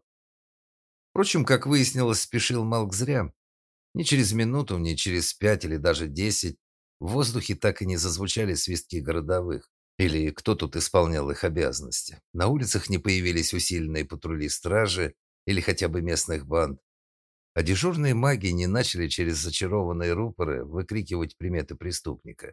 Впрочем, как выяснилось, спешил Малк зря. Ни через минуту, ни через пять или даже десять в воздухе так и не зазвучали свистки городовых. Или кто тут исполнял их обязанности. На улицах не появились усиленные патрули стражи или хотя бы местных банд. А дежурные маги не начали через зачарованные рупоры выкрикивать приметы преступника.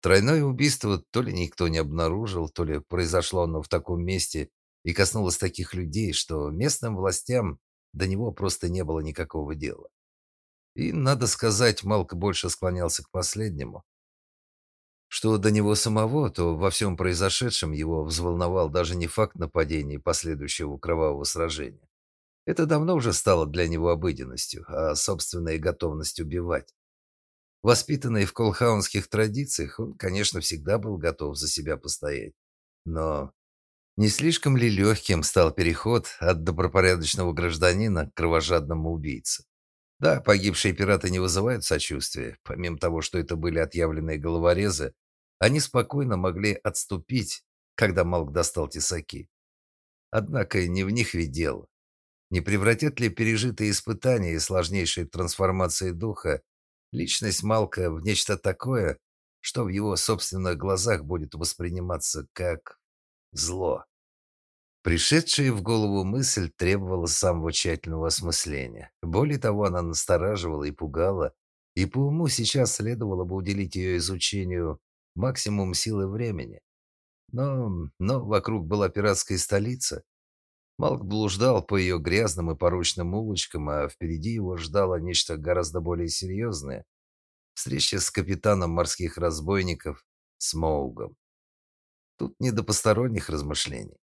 Тройное убийство то ли никто не обнаружил, то ли произошло оно в таком месте и коснулось таких людей, что местным властям до него просто не было никакого дела. И, надо сказать, Малк больше склонялся к последнему. Что до него самого, то во всем произошедшем его взволновал даже не факт нападения и последующего кровавого сражения. Это давно уже стало для него обыденностью, а собственная готовность убивать. Воспитанный в колхаунских традициях, он, конечно, всегда был готов за себя постоять. Но не слишком ли легким стал переход от добропорядочного гражданина к кровожадному убийце? Да, погибшие пираты не вызывают сочувствия. Помимо того, что это были отъявленные головорезы, они спокойно могли отступить, когда Малк достал тесаки. Однако не в них ведь дело. Не превратят ли пережитые испытания и сложнейшие трансформации духа личность Малка в нечто такое, что в его собственных глазах будет восприниматься как зло? Пришедшая в голову мысль требовала самого тщательного осмысления. Более того, она настораживала и пугала, и по уму сейчас следовало бы уделить ее изучению максимум силы времени. Но, но вокруг была пиратская столица. Малк блуждал по ее грязным и порочным улочкам, а впереди его ждало нечто гораздо более серьезное. Встреча с капитаном морских разбойников Смоугом. Тут не до посторонних размышлений.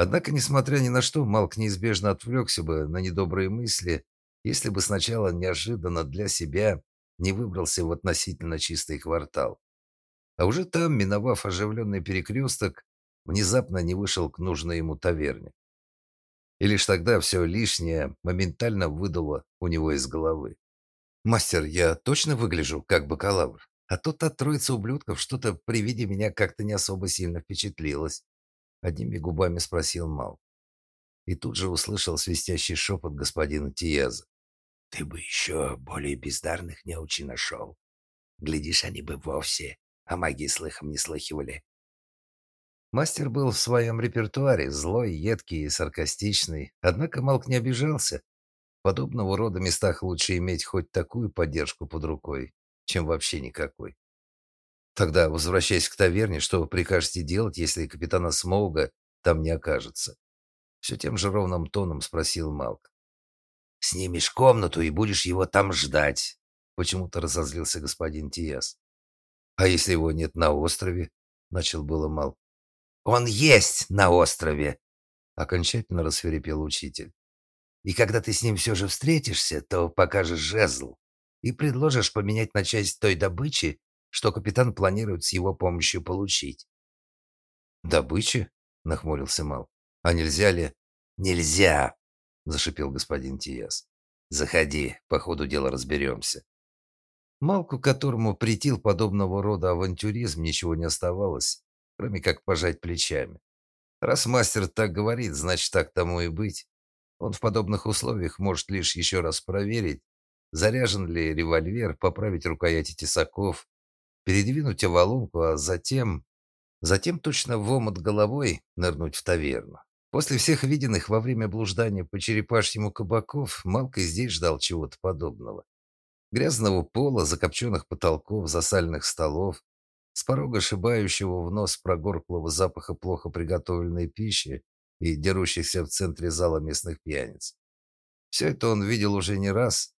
Однако, несмотря ни на что, Малк неизбежно отвлекся бы на недобрые мысли, если бы сначала неожиданно для себя не выбрался в относительно чистый квартал. А уже там, миновав оживленный перекресток, внезапно не вышел к нужной ему таверне. И лишь тогда все лишнее моментально выдало у него из головы. «Мастер, я точно выгляжу как бакалавр? А то та троица ублюдков что-то при виде меня как-то не особо сильно впечатлилась». Одними губами спросил Мал. И тут же услышал свистящий шепот господина Тияза. «Ты бы еще более бездарных неучи нашел. Глядишь, они бы вовсе о магии слыхом не слыхивали». Мастер был в своем репертуаре, злой, едкий и саркастичный, однако Малк не обижался. Подобного рода местах лучше иметь хоть такую поддержку под рукой, чем вообще никакой. Тогда, возвращаясь к таверне, что вы прикажете делать, если капитана Смоуга там не окажется? Все тем же ровным тоном спросил Малк. Снимешь комнату и будешь его там ждать. Почему-то разозлился господин Тиас. А если его нет на острове? Начал было Малк. Он есть на острове, окончательно рассверепел учитель. И когда ты с ним все же встретишься, то покажешь жезл и предложишь поменять на часть той добычи, что капитан планирует с его помощью получить. «Добычи?» — нахмурился Мал. «А нельзя ли?» «Нельзя!» — зашипел господин Тиас. «Заходи, по ходу дела разберемся». Малку, которому притил подобного рода авантюризм, ничего не оставалось, кроме как пожать плечами. Раз мастер так говорит, значит, так тому и быть. Он в подобных условиях может лишь еще раз проверить, заряжен ли револьвер, поправить рукояти тесаков, передвинуть оволунку, а затем... Затем точно в омут головой нырнуть в таверну. После всех виденных во время блуждания по черепашьему кабаков, Малка здесь ждал чего-то подобного. Грязного пола, закопченных потолков, засальных столов, с порога шибающего в нос прогорклого запаха плохо приготовленной пищи и дерущихся в центре зала местных пьяниц. Все это он видел уже не раз,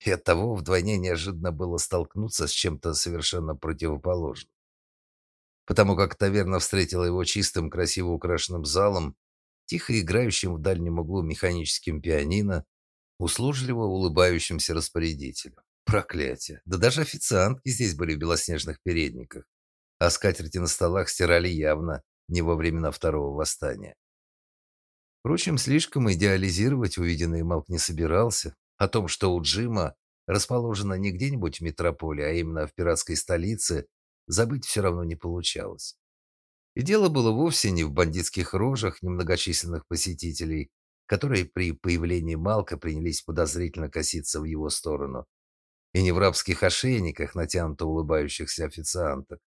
и оттого вдвойне неожиданно было столкнуться с чем-то совершенно противоположным. Потому как таверна встретила его чистым, красиво украшенным залом, тихо играющим в дальнем углу механическим пианино, услужливо улыбающимся распорядителю. Проклятие! Да даже официантки здесь были в белоснежных передниках, а скатерти на столах стирали явно не во времена Второго Восстания. Впрочем, слишком идеализировать увиденное Малк не собирался, о том, что у Джима расположена не где-нибудь в метрополе, а именно в пиратской столице, забыть все равно не получалось. И дело было вовсе не в бандитских рожах немногочисленных посетителей, которые при появлении Малка принялись подозрительно коситься в его сторону, и не в рабских ошейниках, натянуто улыбающихся официанток.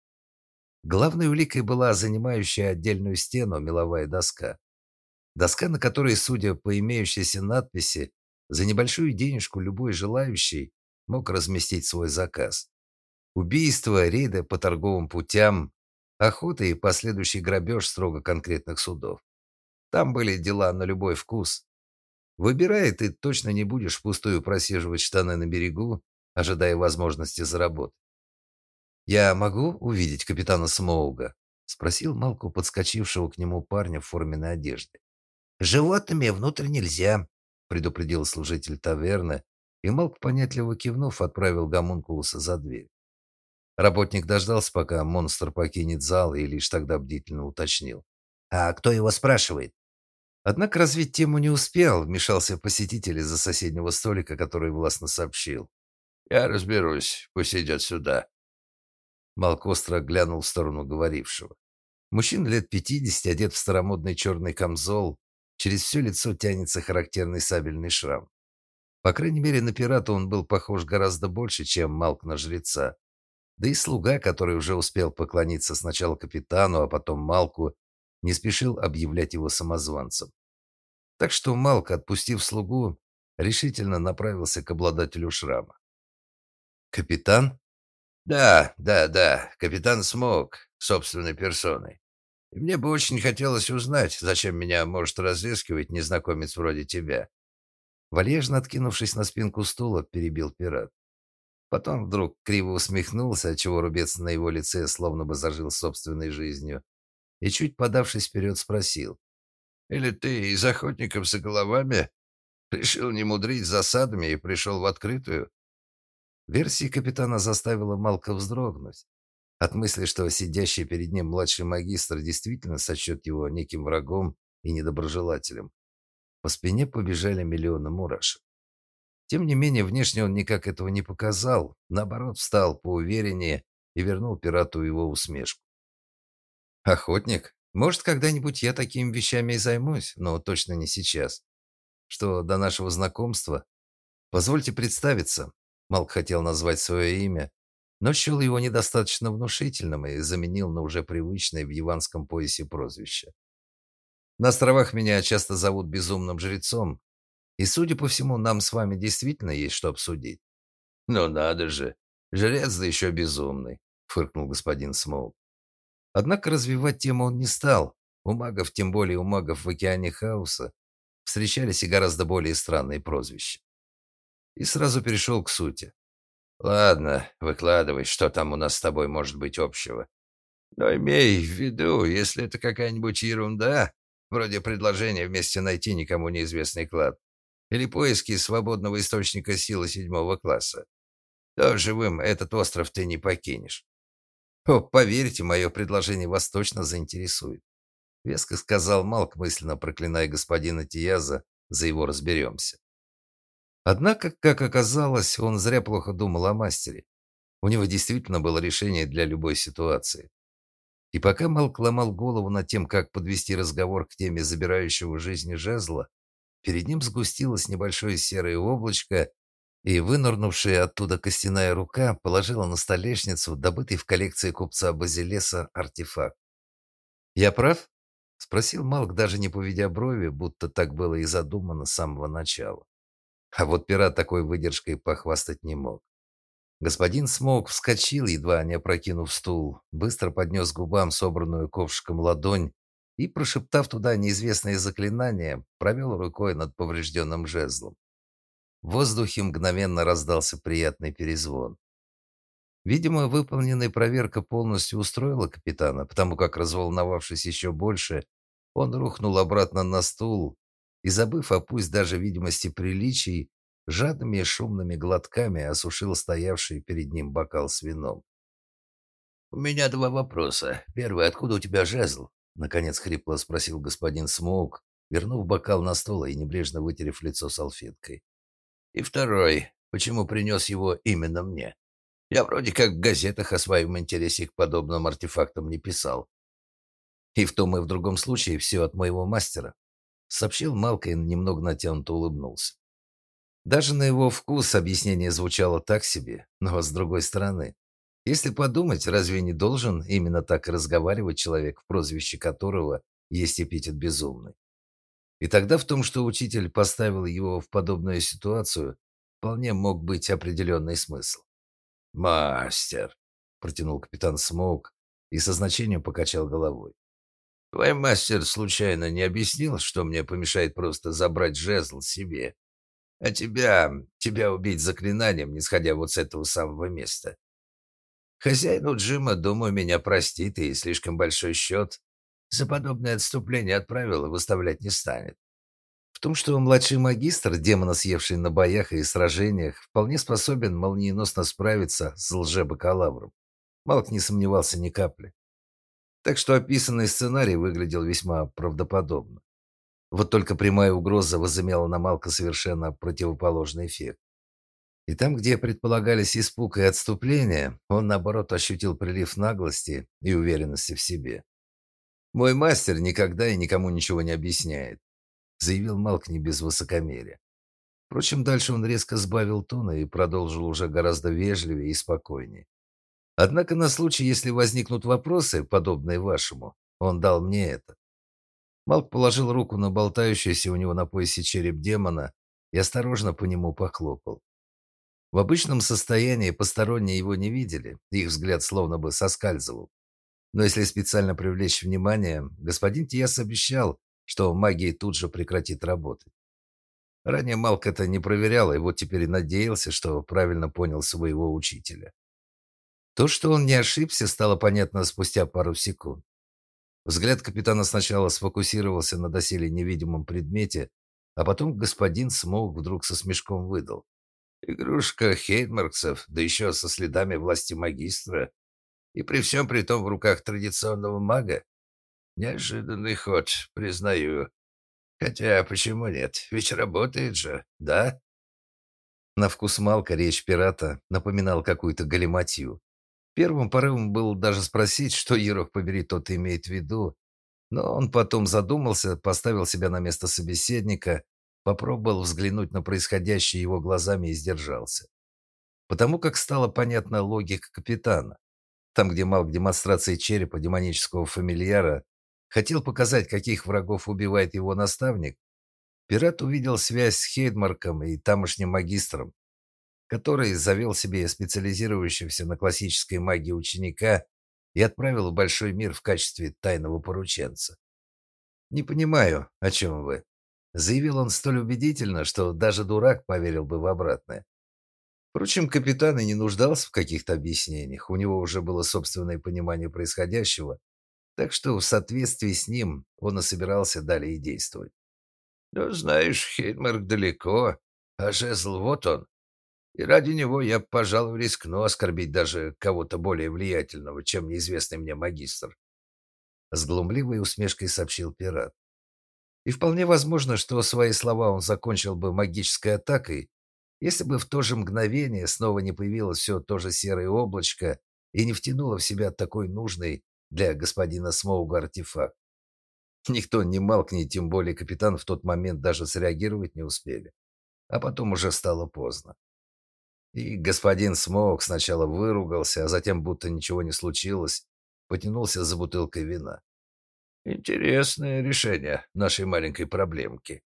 Главной уликой была занимающая отдельную стену меловая доска. Доска, на которой, судя по имеющейся надписи, за небольшую денежку любой желающий мог разместить свой заказ. Убийство, рейды по торговым путям, охота и последующий грабеж строго конкретных судов. Там были дела на любой вкус. Выбирай, ты точно не будешь впустую просиживать штаны на берегу, ожидая возможности заработать. «Я могу увидеть капитана Смоуга?» — спросил Малку подскочившего к нему парня в форменной одежде. «Животными внутрь нельзя», предупредил служитель таверны, и Малк, понятливо кивнув, отправил гомункулуса за дверь. Работник дождался, пока монстр покинет зал, и лишь тогда бдительно уточнил. «А кто его спрашивает?» Однако развить тему не успел, вмешался посетитель из-за соседнего столика, который властно сообщил. «Я разберусь, пусть идет сюда». Малк остро глянул в сторону говорившего. Мужчина лет пятидесяти, одет в старомодный черный камзол, Через все лицо тянется характерный сабельный шрам. По крайней мере, на пирата он был похож гораздо больше, чем Малк на жреца. Да и слуга, который уже успел поклониться сначала капитану, а потом Малку, не спешил объявлять его самозванцем. Так что Малк, отпустив слугу, решительно направился к обладателю шрама. «Капитан?» «Да, да, да, капитан Смок, собственной персоной. И мне бы очень хотелось узнать, зачем меня может разыскивать незнакомец вроде тебя». Вальяжно откинувшись на спинку стула, перебил пират. Потом вдруг криво усмехнулся, отчего рубец на его лице словно бы зажил собственной жизнью, и, чуть подавшись вперед, спросил. «Или ты из охотников за головами решил не мудрить засадами и пришел в открытую?» Версия капитана заставила Малка вздрогнуть. От мысли, что сидящий перед ним младший магистр действительно сочет его неким врагом и недоброжелателем. По спине побежали миллионы мурашек. Тем не менее, внешне он никак этого не показал, наоборот, встал поувереннее и вернул пирату его усмешку. «Охотник? Может, когда-нибудь я такими вещами и займусь, но точно не сейчас. Что до нашего знакомства? Позвольте представиться, Малк хотел назвать свое имя, но счел его недостаточно внушительным и заменил на уже привычное в яванском поясе прозвище. На островах меня часто зовут безумным жрецом, и, судя по всему, нам с вами действительно есть что обсудить. Ну надо же, жрец да еще безумный, фыркнул господин Смоук. Однако развивать тему он не стал. У магов, тем более у магов в океане хаоса, встречались и гораздо более странные прозвища и сразу перешел к сути. «Ладно, выкладывай, что там у нас с тобой может быть общего. Но имей в виду, если это какая-нибудь ерунда, вроде предложения вместе найти никому неизвестный клад, или поиски свободного источника силы седьмого класса, то живым этот остров ты не покинешь. О, поверьте, мое предложение вас точно заинтересует. Веско сказал Малк, мысленно проклиная господина Тияза за его разберемся. Однако, как оказалось, он зря плохо думал о мастере. У него действительно было решение для любой ситуации. И пока Малк ломал голову над тем, как подвести разговор к теме забирающего жизни жезла, перед ним сгустилось небольшое серое облачко, и вынырнувшая оттуда костяная рука положила на столешницу добытый в коллекции купца Базилеса артефакт. «Я прав?» — спросил Малк, даже не поведя брови, будто так было и задумано с самого начала. А вот пират такой выдержкой похвастать не мог. Господин Смок вскочил, едва не опрокинув стул, быстро поднес к губам собранную ковшиком ладонь и, прошептав туда неизвестное заклинание, провел рукой над поврежденным жезлом. В воздухе мгновенно раздался приятный перезвон. Видимо, выполненная проверка полностью устроила капитана, потому как, разволновавшись еще больше, он рухнул обратно на стул и, забыв о пусть даже видимости приличий, жадными и шумными глотками осушил стоявший перед ним бокал с вином. «У меня два вопроса. Первый, откуда у тебя жезл?» Наконец хрипло спросил господин Смоук, вернув бокал на стол и небрежно вытерев лицо салфеткой. «И второй, почему принес его именно мне? Я вроде как в газетах о своем интересе к подобным артефактам не писал. И в том и в другом случае все от моего мастера сообщил Малкин, немного натянуто улыбнулся. Даже на его вкус объяснение звучало так себе, но с другой стороны, если подумать, разве не должен именно так разговаривать человек, в прозвище которого есть эпитет безумный? И тогда в том, что учитель поставил его в подобную ситуацию, вполне мог быть определенный смысл. «Мастер», — протянул капитан Смоук и со значением покачал головой. Твой мастер случайно не объяснил, что мне помешает просто забрать жезл себе, а тебя, тебя убить заклинанием, не сходя вот с этого самого места? Хозяин у Джима, думаю, меня простит и слишком большой счет за подобное отступление от правила выставлять не станет. В том, что младший магистр, демона съевший на боях и сражениях, вполне способен молниеносно справиться с лжебакалавром. Малк не сомневался ни капли. Так что описанный сценарий выглядел весьма правдоподобно. Вот только прямая угроза возымела на Малка совершенно противоположный эффект. И там, где предполагались испуг и отступление, он, наоборот, ощутил прилив наглости и уверенности в себе. «Мой мастер никогда и никому ничего не объясняет», заявил Малк не без высокомерия. Впрочем, дальше он резко сбавил тон и продолжил уже гораздо вежливее и спокойнее. Однако на случай, если возникнут вопросы, подобные вашему, он дал мне это. Малк положил руку на болтающийся у него на поясе череп демона и осторожно по нему похлопал. В обычном состоянии посторонние его не видели, их взгляд словно бы соскальзывал. Но если специально привлечь внимание, господин Тиас обещал, что магия тут же прекратит работать. Ранее Малк это не проверял, и вот теперь надеялся, что правильно понял своего учителя. То, что он не ошибся, стало понятно спустя пару секунд. Взгляд капитана сначала сфокусировался на доселе невидимом предмете, а потом господин Смоук вдруг со смешком выдал. Игрушка Хейдмарксов, да еще со следами власти магистра. И при всем при том в руках традиционного мага. Неожиданный ход, признаю. Хотя, почему нет? Ведь работает же, да? На вкус Малка речь пирата напоминал какую-то галиматью. Первым порывом был даже спросить, что Ерох побери тот имеет в виду, но он потом задумался, поставил себя на место собеседника Попробовал взглянуть на происходящее его глазами и сдержался. Потому как стала понятна логика капитана. Там, где Малк демонстрацией черепа демонического фамильяра хотел показать, каких врагов убивает его наставник, пират увидел связь с Хейдмарком и тамошним магистром, который завел себе специализирующегося на классической магии ученика и отправил в большой мир в качестве тайного порученца. «Не понимаю, о чем вы», Заявил он столь убедительно, что даже дурак поверил бы в обратное. Впрочем, капитан и не нуждался в каких-то объяснениях. У него уже было собственное понимание происходящего, так что в соответствии с ним он и собирался далее действовать. «Ну, знаешь, Хейдмарк далеко, а жезл вот он. И ради него я, пожалуй, рискну оскорбить даже кого-то более влиятельного, чем неизвестный мне магистр». С глумливой усмешкой сообщил пират. И вполне возможно, что свои слова он закончил бы магической атакой, если бы в то же мгновение снова не появилось все то же серое облачко и не втянуло в себя такой нужный для господина Смоуга артефакт. Никто не мог, ни тем более капитан в тот момент даже среагировать не успели. А потом уже стало поздно. И господин Смоук сначала выругался, а затем, будто ничего не случилось, потянулся за бутылкой вина. Интересное решение нашей маленькой проблемки.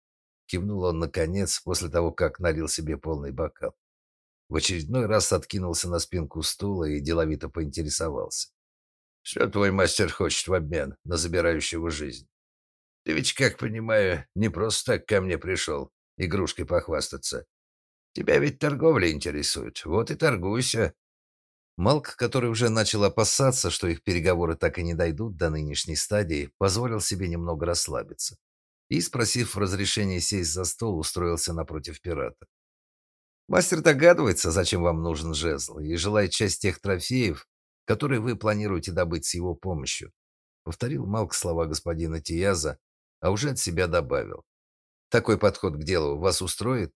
Кивнул он наконец, после того, как налил себе полный бокал. В очередной раз откинулся на спинку стула и деловито поинтересовался. «Что твой мастер хочет в обмен на забирающего жизнь? Ты ведь, как понимаю, не просто так ко мне пришел игрушкой похвастаться. Тебя ведь торговля интересует, вот и торгуйся. Малк, который уже начал опасаться, что их переговоры так и не дойдут до нынешней стадии, позволил себе немного расслабиться и, спросив разрешения сесть за стол, устроился напротив пирата. Мастер догадывается, зачем вам нужен жезл, и желает часть тех трофеев, которые вы планируете добыть с его помощью. Повторил Малк слова господина Тияза, а уже от себя добавил. Такой подход к делу вас устроит?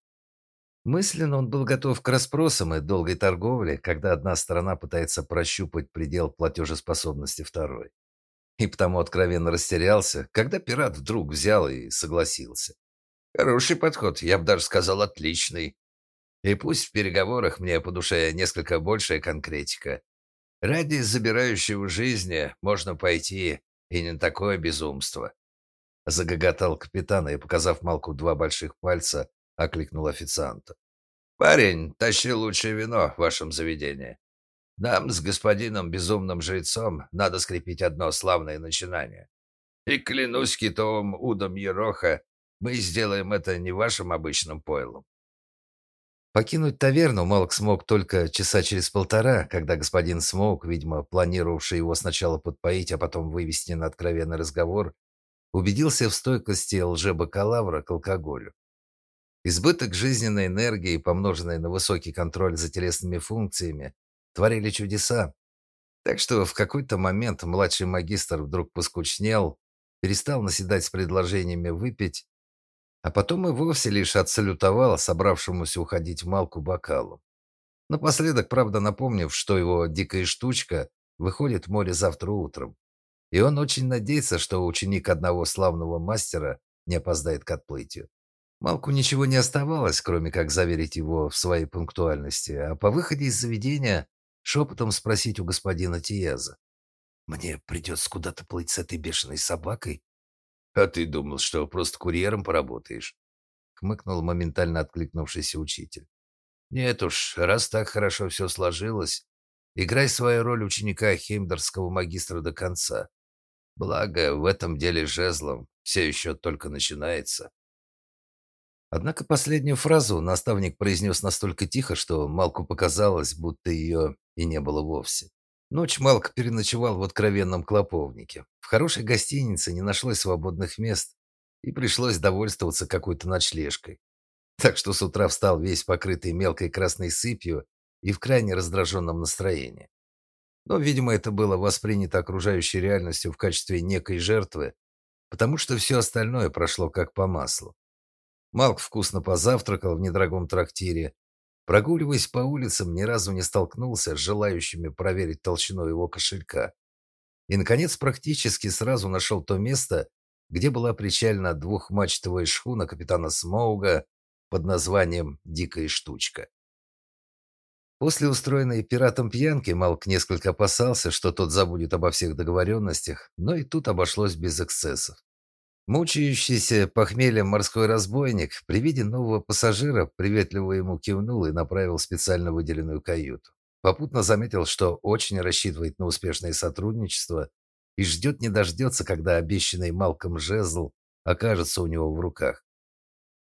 Мысленно он был готов к расспросам и долгой торговле, когда одна сторона пытается прощупать предел платежеспособности второй. И потому откровенно растерялся, когда пират вдруг взял и согласился. Хороший подход, я бы даже сказал, отличный. И пусть в переговорах мне по душе несколько большая конкретика. Ради забирающего жизни можно пойти и не такое безумство. Загоготал капитан и, показав Малку два больших пальца, окликнул официанта. «Парень, тащи лучшее вино в вашем заведении. Нам с господином безумным жрецом надо скрепить одно славное начинание. И клянусь китовым удом Ероха, мы сделаем это не вашим обычным пойлом». Покинуть таверну Малк смог только часа через полтора, когда господин Смоук, видимо, планировавший его сначала подпоить, а потом вывести на откровенный разговор, убедился в стойкости лжебакалавра к алкоголю. Избыток жизненной энергии, помноженный на высокий контроль за телесными функциями, творили чудеса. Так что в какой-то момент младший магистр вдруг поскучнел, перестал наседать с предложениями выпить, а потом и вовсе лишь отсалютовал собравшемуся уходить Малку бокалу. Напоследок, правда, напомнив, что его дикая штучка выходит в море завтра утром. И он очень надеется, что ученик одного славного мастера не опоздает к отплытию. Малку ничего не оставалось, кроме как заверить его в своей пунктуальности, а по выходе из заведения шепотом спросить у господина Тияза. «Мне придется куда-то плыть с этой бешеной собакой?» «А ты думал, что просто курьером поработаешь?» — хмыкнул моментально откликнувшийся учитель. «Нет уж, раз так хорошо все сложилось, играй свою роль ученика хеймдерского магистра до конца. Благо, в этом деле жезлом все еще только начинается». Однако последнюю фразу наставник произнес настолько тихо, что Малку показалось, будто ее и не было вовсе. Ночь Малк переночевал в откровенном клоповнике. В хорошей гостинице не нашлось свободных мест, и пришлось довольствоваться какой-то ночлежкой. Так что с утра встал весь покрытый мелкой красной сыпью и в крайне раздраженном настроении. Но, видимо, это было воспринято окружающей реальностью в качестве некой жертвы, потому что все остальное прошло как по маслу. Малк вкусно позавтракал в недорогом трактире. Прогуливаясь по улицам, ни разу не столкнулся с желающими проверить толщину его кошелька. И, наконец, практически сразу нашел то место, где была причальна двухмачтовая шхуна капитана Смоуга под названием «Дикая штучка». После устроенной пиратом пьянки Малк несколько опасался, что тот забудет обо всех договоренностях, но и тут обошлось без эксцессов. Мучающийся похмельем морской разбойник при виде нового пассажира приветливо ему кивнул и направил специально выделенную каюту. Попутно заметил, что очень рассчитывает на успешное сотрудничество и ждет не дождется, когда обещанный Малком жезл окажется у него в руках.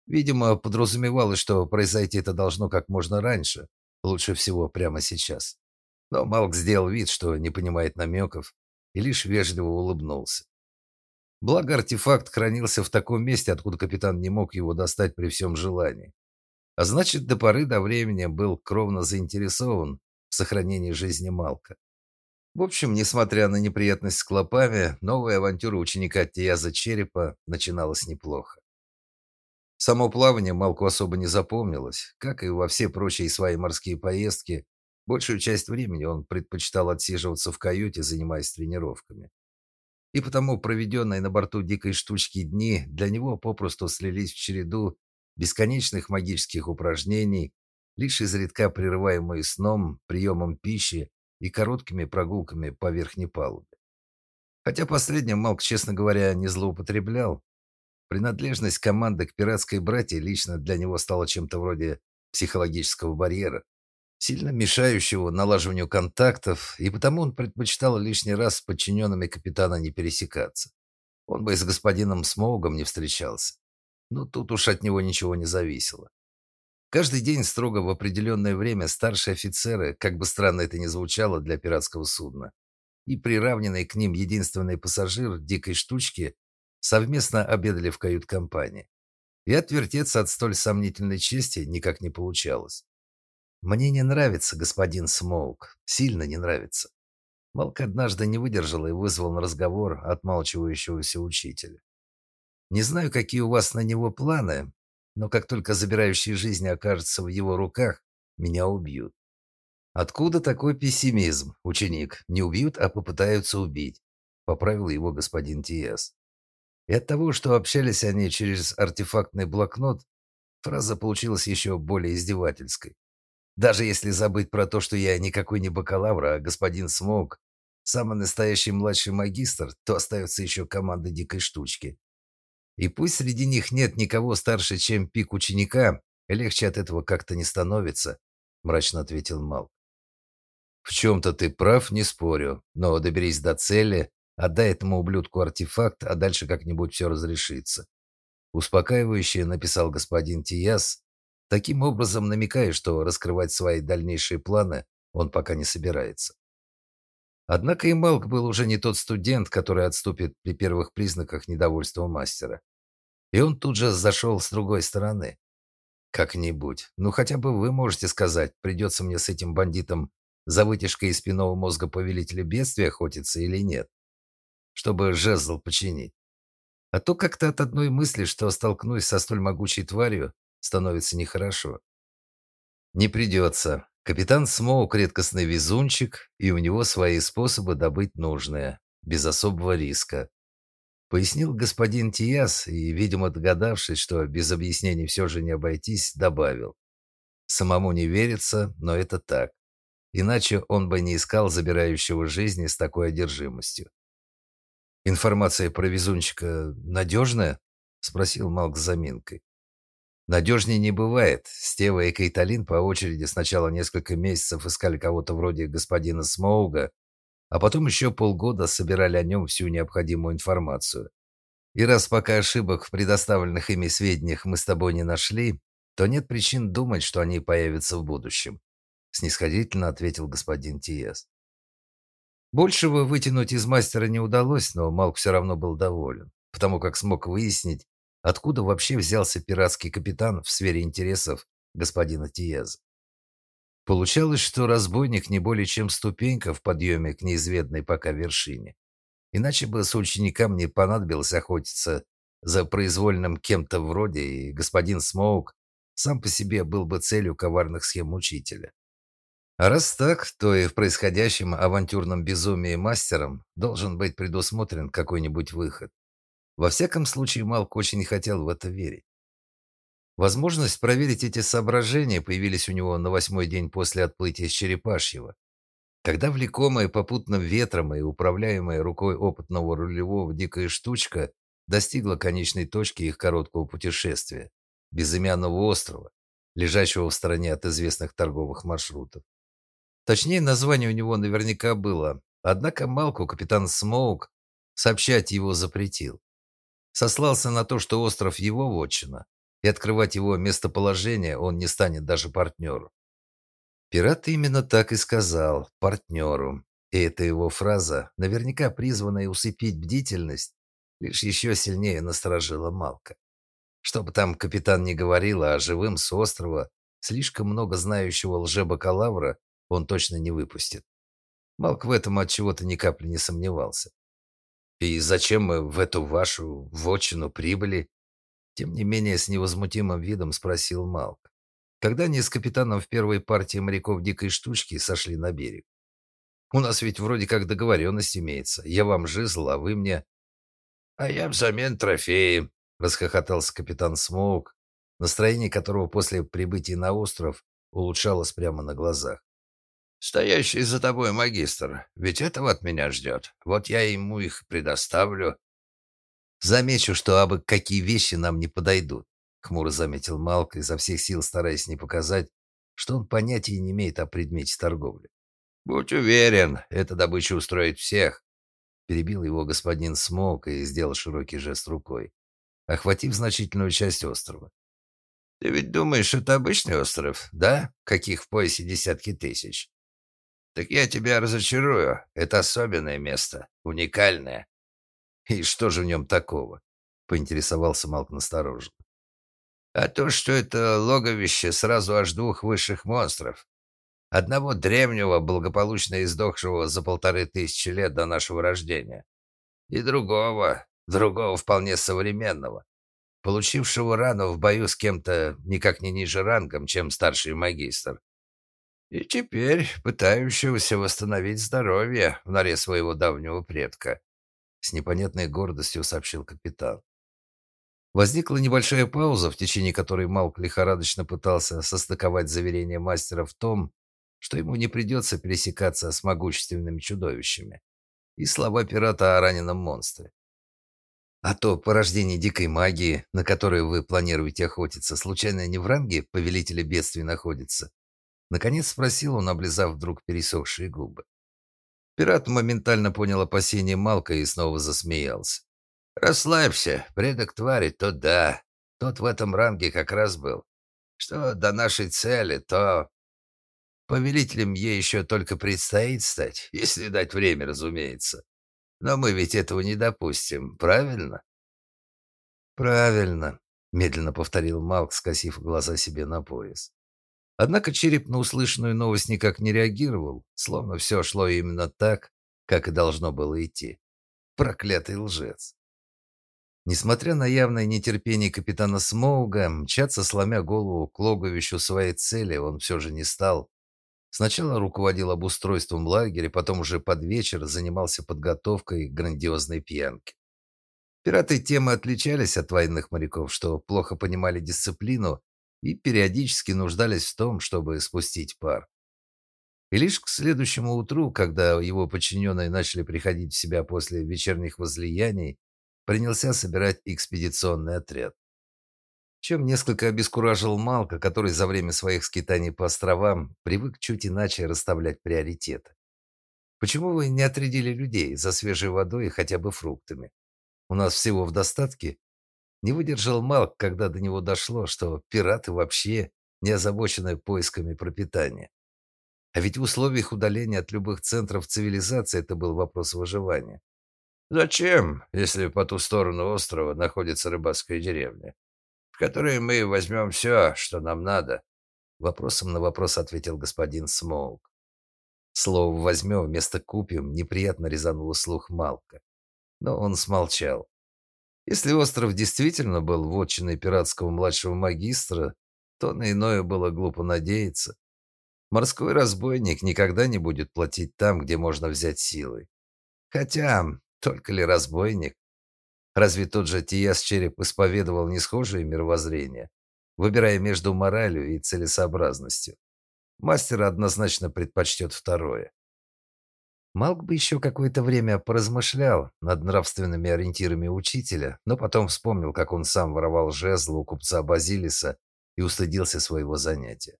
Видимо, подразумевалось, что произойти это должно как можно раньше, лучше всего прямо сейчас. Но Малк сделал вид, что не понимает намеков, и лишь вежливо улыбнулся. Благо артефакт хранился в таком месте, откуда капитан не мог его достать при всем желании. А значит, до поры до времени был кровно заинтересован в сохранении жизни Малка. В общем, несмотря на неприятность с клопами, новая авантюра ученика Тияза Черепа начиналась неплохо. Само плавание Малку особо не запомнилось, как и во все прочие свои морские поездки. Большую часть времени он предпочитал отсиживаться в каюте, занимаясь тренировками и потому проведенные на борту дикой штучки дни для него попросту слились в череду бесконечных магических упражнений, лишь изредка прерываемые сном, приемом пищи и короткими прогулками по верхней палубе. Хотя последним Малк, честно говоря, не злоупотреблял. Принадлежность команды к пиратской братье лично для него стала чем-то вроде психологического барьера сильно мешающего налаживанию контактов, и потому он предпочитал лишний раз с подчиненными капитана не пересекаться. Он бы и с господином Смоугом не встречался. Но тут уж от него ничего не зависело. Каждый день строго в определенное время старшие офицеры, как бы странно это ни звучало для пиратского судна, и приравненный к ним единственный пассажир дикой штучки совместно обедали в кают-компании. И отвертеться от столь сомнительной чести никак не получалось. Мне не нравится господин Смоук, сильно не нравится. Малк однажды не выдержал и вызвал на разговор отмалчивающегося учителя. Не знаю, какие у вас на него планы, но как только забирающий жизни окажется в его руках, меня убьют. Откуда такой пессимизм, ученик? Не убьют, а попытаются убить, поправил его господин Тиес. И от того, что общались они через артефактный блокнот, фраза получилась еще более издевательской. Даже если забыть про то, что я никакой не бакалавр, а господин Смок, самый настоящий младший магистр, то остается еще команда дикой штучки. И пусть среди них нет никого старше, чем пик ученика, легче от этого как-то не становится, мрачно ответил Мал. В чем-то ты прав, не спорю, но доберись до цели, отдай этому ублюдку артефакт, а дальше как-нибудь все разрешится. Успокаивающе написал господин Тияс, Таким образом, намекая, что раскрывать свои дальнейшие планы он пока не собирается. Однако и Малк был уже не тот студент, который отступит при первых признаках недовольства мастера. И он тут же зашел с другой стороны. Как-нибудь. Ну, хотя бы вы можете сказать, придется мне с этим бандитом за вытяжкой из спинного мозга повелителя бедствия охотиться или нет, чтобы жезл починить. А то как-то от одной мысли, что столкнусь со столь могучей тварью, становится нехорошо. Не придется. Капитан Смоук редкостный везунчик, и у него свои способы добыть нужное, без особого риска. Пояснил господин Тиас и, видимо, догадавшись, что без объяснений все же не обойтись, добавил. Самому не верится, но это так. Иначе он бы не искал забирающего жизни с такой одержимостью. «Информация про везунчика надежная?» — спросил Малк с заминкой. «Надежнее не бывает. Стева и Кайталин по очереди сначала несколько месяцев искали кого-то вроде господина Смоуга, а потом еще полгода собирали о нем всю необходимую информацию. И раз пока ошибок в предоставленных ими сведениях мы с тобой не нашли, то нет причин думать, что они появятся в будущем», — снисходительно ответил господин Тиес. Большего вытянуть из мастера не удалось, но Малк все равно был доволен, потому как смог выяснить, откуда вообще взялся пиратский капитан в сфере интересов господина Тиеза. Получалось, что разбойник не более чем ступенька в подъеме к неизведанной пока вершине. Иначе бы с ученикам не понадобилось охотиться за произвольным кем-то вроде, и господин Смоук сам по себе был бы целью коварных схем учителя. А раз так, то и в происходящем авантюрном безумии мастером должен быть предусмотрен какой-нибудь выход. Во всяком случае, Малк очень хотел в это верить. Возможность проверить эти соображения появились у него на восьмой день после отплытия с Черепашьего, когда влекомая попутным ветром и управляемая рукой опытного рулевого дикая штучка достигла конечной точки их короткого путешествия – безымянного острова, лежащего в стороне от известных торговых маршрутов. Точнее, название у него наверняка было. Однако Малку капитан Смоук сообщать его запретил. Сослался на то, что остров его вотчина, и открывать его местоположение он не станет даже партнеру. Пират именно так и сказал партнеру. И эта его фраза, наверняка призванная усыпить бдительность, лишь еще сильнее насторожила Малка. Что бы там капитан ни говорил, а живым с острова слишком много знающего лжебакалавра он точно не выпустит. Малк в этом от чего-то ни капли не сомневался. И зачем мы в эту вашу вотчину прибыли? Тем не менее, с невозмутимым видом спросил Малк. Когда они с капитаном в первой партии моряков дикой штучки сошли на берег. У нас ведь вроде как договоренность имеется. Я вам жезл, а вы мне... А я взамен трофеи, расхохотался капитан Смоук, настроение которого после прибытия на остров улучшалось прямо на глазах. Стоящий за тобой магистр, ведь этого от меня ждет. Вот я ему их предоставлю. Замечу, что абы какие вещи нам не подойдут, хмуро заметил Малк, изо всех сил стараясь не показать, что он понятия не имеет о предмете торговли. Будь уверен, эта добыча устроит всех. Перебил его господин Смок и сделал широкий жест рукой, охватив значительную часть острова. Ты ведь думаешь, это обычный остров, да? Каких в поясе десятки тысяч? Так я тебя разочарую. Это особенное место, уникальное. И что же в нем такого? Поинтересовался Малк настороженно. А то, что это логовище сразу аж двух высших монстров. Одного древнего, благополучно издохшего за полторы тысячи лет до нашего рождения. И другого, другого вполне современного, получившего рану в бою с кем-то никак не ниже рангом, чем старший магистр. И теперь пытающегося восстановить здоровье в норе своего давнего предка. С непонятной гордостью сообщил капитан. Возникла небольшая пауза, в течение которой Малк лихорадочно пытался состыковать заверение мастера в том, что ему не придется пересекаться с могущественными чудовищами, и слова пирата о раненом монстре. А то порождение дикой магии, на которую вы планируете охотиться, случайно не в ранге повелителя бедствий находится? Наконец спросил он, облизав вдруг пересохшие губы. Пират моментально понял опасение Малка и снова засмеялся. «Расслабься, предок твари, то да, тот в этом ранге как раз был. Что до нашей цели, то... Повелителем ей еще только предстоит стать, если дать время, разумеется. Но мы ведь этого не допустим, правильно?» «Правильно», — медленно повторил Малк, скосив глаза себе на пояс. Однако череп на услышанную новость никак не реагировал, словно все шло именно так, как и должно было идти. Проклятый лжец. Несмотря на явное нетерпение капитана Смоуга, мчаться, сломя голову к логовищу своей цели, он все же не стал. Сначала руководил обустройством лагеря, потом уже под вечер занимался подготовкой к грандиозной пьянки. Пираты темы отличались от военных моряков, что плохо понимали дисциплину и периодически нуждались в том, чтобы спустить пар. И лишь к следующему утру, когда его подчиненные начали приходить в себя после вечерних возлияний, принялся собирать экспедиционный отряд. Чем несколько обескуражил Малка, который за время своих скитаний по островам привык чуть иначе расставлять приоритеты. Почему вы не отрядили людей за свежей водой и хотя бы фруктами? У нас всего в достатке. Не выдержал Малк, когда до него дошло, что пираты вообще не озабочены поисками пропитания. А ведь в условиях удаления от любых центров цивилизации это был вопрос выживания. Зачем, если по ту сторону острова находится рыбацкая деревня, в которой мы возьмем все, что нам надо? Вопросом на вопрос ответил господин Смоук. Слово «возьмем» вместо «купим» неприятно резануло слух Малка. Но он смолчал. Если остров действительно был вотчиной пиратского младшего магистра, то на иное было глупо надеяться. Морской разбойник никогда не будет платить там, где можно взять силой. Хотя, только ли разбойник? Разве тот же Тиас Череп исповедовал не схожие мировоззрения, выбирая между моралью и целесообразностью? Мастер однозначно предпочтет второе. Малк бы еще какое-то время поразмышлял над нравственными ориентирами учителя, но потом вспомнил, как он сам воровал жезл у купца Базилиса и устыдился своего занятия.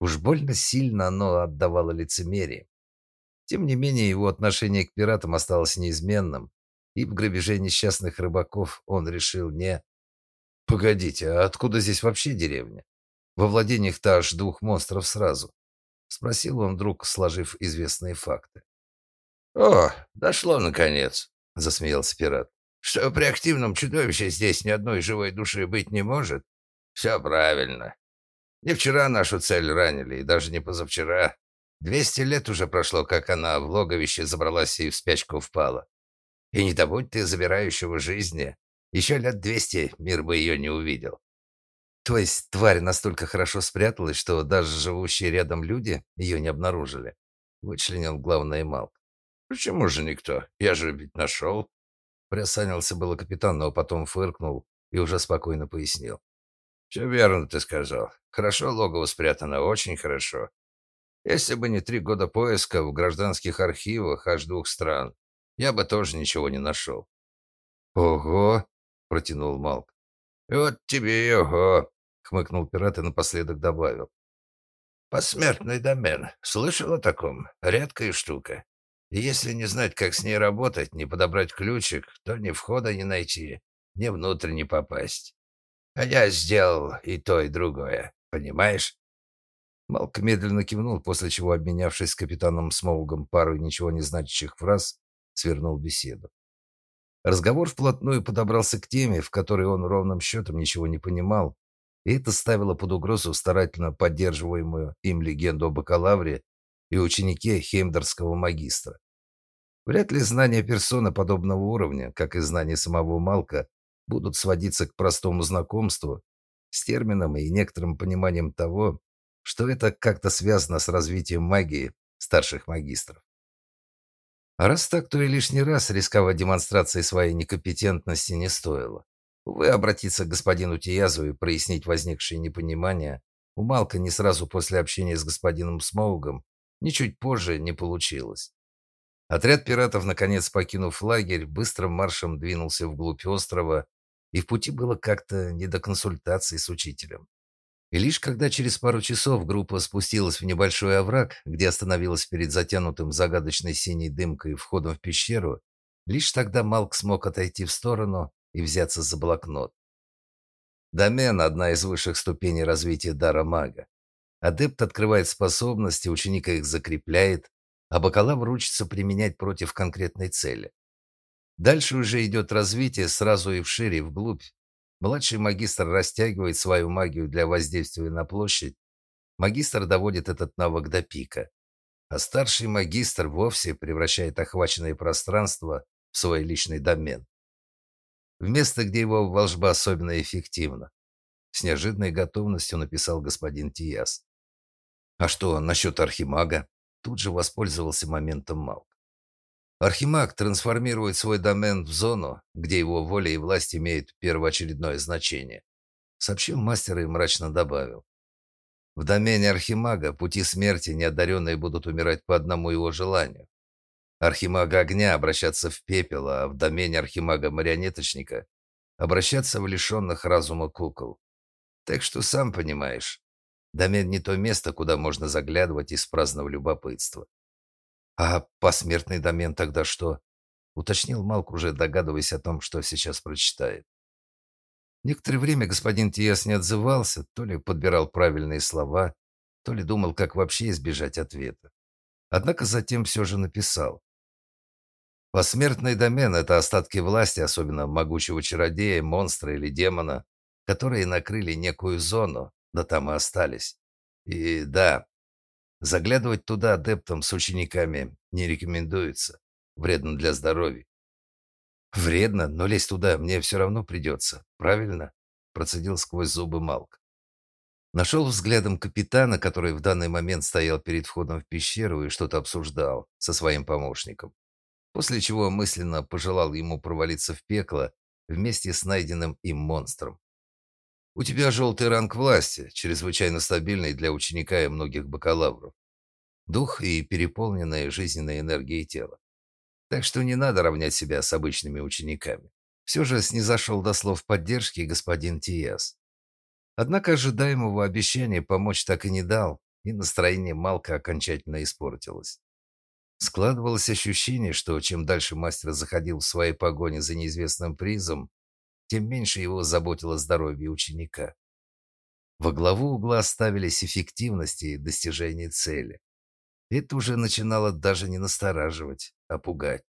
Уж больно сильно оно отдавало лицемерие. Тем не менее, его отношение к пиратам осталось неизменным, и в грабеже несчастных рыбаков он решил не... «Погодите, а откуда здесь вообще деревня? Во владениях-то аж двух монстров сразу?» — спросил он вдруг, сложив известные факты. «О, дошло наконец», — засмеялся пират. «Что при активном чудовище здесь ни одной живой души быть не может? Все правильно. Не вчера нашу цель ранили, и даже не позавчера. Двести лет уже прошло, как она в логовище забралась и в спячку впала. И не добудь ты забирающего жизни. Еще лет двести мир бы ее не увидел. То есть тварь настолько хорошо спряталась, что даже живущие рядом люди ее не обнаружили? Вычленил главный Малк. Почему же никто? Я же ведь нашел. Приосанился было капитан, но потом фыркнул и уже спокойно пояснил. Все верно ты сказал. Хорошо логово спрятано, очень хорошо. Если бы не три года поиска в гражданских архивах аж двух стран, я бы тоже ничего не нашел. «Ого!» — протянул Малк. «Вот тебе и ого!» — хмыкнул пират и напоследок добавил. «Посмертный домен. Слышал о таком? Редкая штука. И если не знать, как с ней работать, не подобрать ключик, то ни входа не найти, ни внутрь не попасть. А я сделал и то, и другое. Понимаешь?» Малк медленно кивнул, после чего, обменявшись с капитаном Смолгом парой ничего не значащих фраз, свернул беседу. Разговор вплотную подобрался к теме, в которой он ровным счетом ничего не понимал, и это ставило под угрозу старательно поддерживаемую им легенду о бакалавре и ученике хеймдерского магистра. Вряд ли знания персоны подобного уровня, как и знания самого Малка, будут сводиться к простому знакомству с термином и некоторым пониманием того, что это как-то связано с развитием магии старших магистров. А раз так, то и лишний раз рисковать демонстрацией своей некомпетентности не стоило. Увы, обратиться к господину Тиязу и прояснить возникшее непонимание у Малка не сразу после общения с господином Смоугом, ни чуть позже не получилось. Отряд пиратов, наконец покинув лагерь, быстрым маршем двинулся вглубь острова, и в пути было как-то не до консультаций с учителем. И лишь когда через пару часов группа спустилась в небольшой овраг, где остановилась перед затянутым загадочной синей дымкой входом в пещеру, лишь тогда Малк смог отойти в сторону и взяться за блокнот. Домен – одна из высших ступеней развития дара мага. Адепт открывает способности, ученик их закрепляет, а бакалавр учится применять против конкретной цели. Дальше уже идет развитие сразу и вшире, и вглубь. Младший магистр растягивает свою магию для воздействия на площадь. Магистр доводит этот навык до пика. А старший магистр вовсе превращает охваченное пространство в свой личный домен. В место, где его волжба особенно эффективна. С неожиданной готовностью написал господин Тиас. А что насчет архимага? Тут же воспользовался моментом Малк. Архимаг трансформирует свой домен в зону, где его воля и власть имеют первоочередное значение, сообщил мастер и мрачно добавил. В домене Архимага пути смерти неодаренные будут умирать по одному его желанию. Архимага огня обращаться в пепел, а в домене Архимага-марионеточника обращаться в лишенных разума кукол. Так что сам понимаешь, домен не то место, куда можно заглядывать из праздного любопытства. А посмертный домен тогда что? Уточнил Малк, уже догадываясь о том, что сейчас прочитает. Некоторое время господин Тиас не отзывался, то ли подбирал правильные слова, то ли думал, как вообще избежать ответа. Однако затем все же написал. Посмертный домен – это остатки власти, особенно могучего чародея, монстра или демона, которые накрыли некую зону, да там и остались. И да, заглядывать туда адептам с учениками не рекомендуется. Вредно для здоровья. Вредно, но лезть туда мне все равно придется. Правильно? Процедил сквозь зубы Малк. Нашел взглядом капитана, который в данный момент стоял перед входом в пещеру и что-то обсуждал со своим помощником. После чего мысленно пожелал ему провалиться в пекло вместе с найденным им монстром. У тебя желтый ранг власти, чрезвычайно стабильный для ученика и многих бакалавров. Дух и переполненная жизненной энергией тело. Так что не надо равнять себя с обычными учениками. Все же снизошел до слов поддержки господин Тиас. Однако ожидаемого обещания помочь так и не дал, и настроение Малка окончательно испортилось. Складывалось ощущение, что чем дальше мастер заходил в своей погоне за неизвестным призом, тем меньше его заботило здоровье ученика. Во главу угла ставились эффективность и достижение цели. Это уже начинало даже не настораживать, а пугать.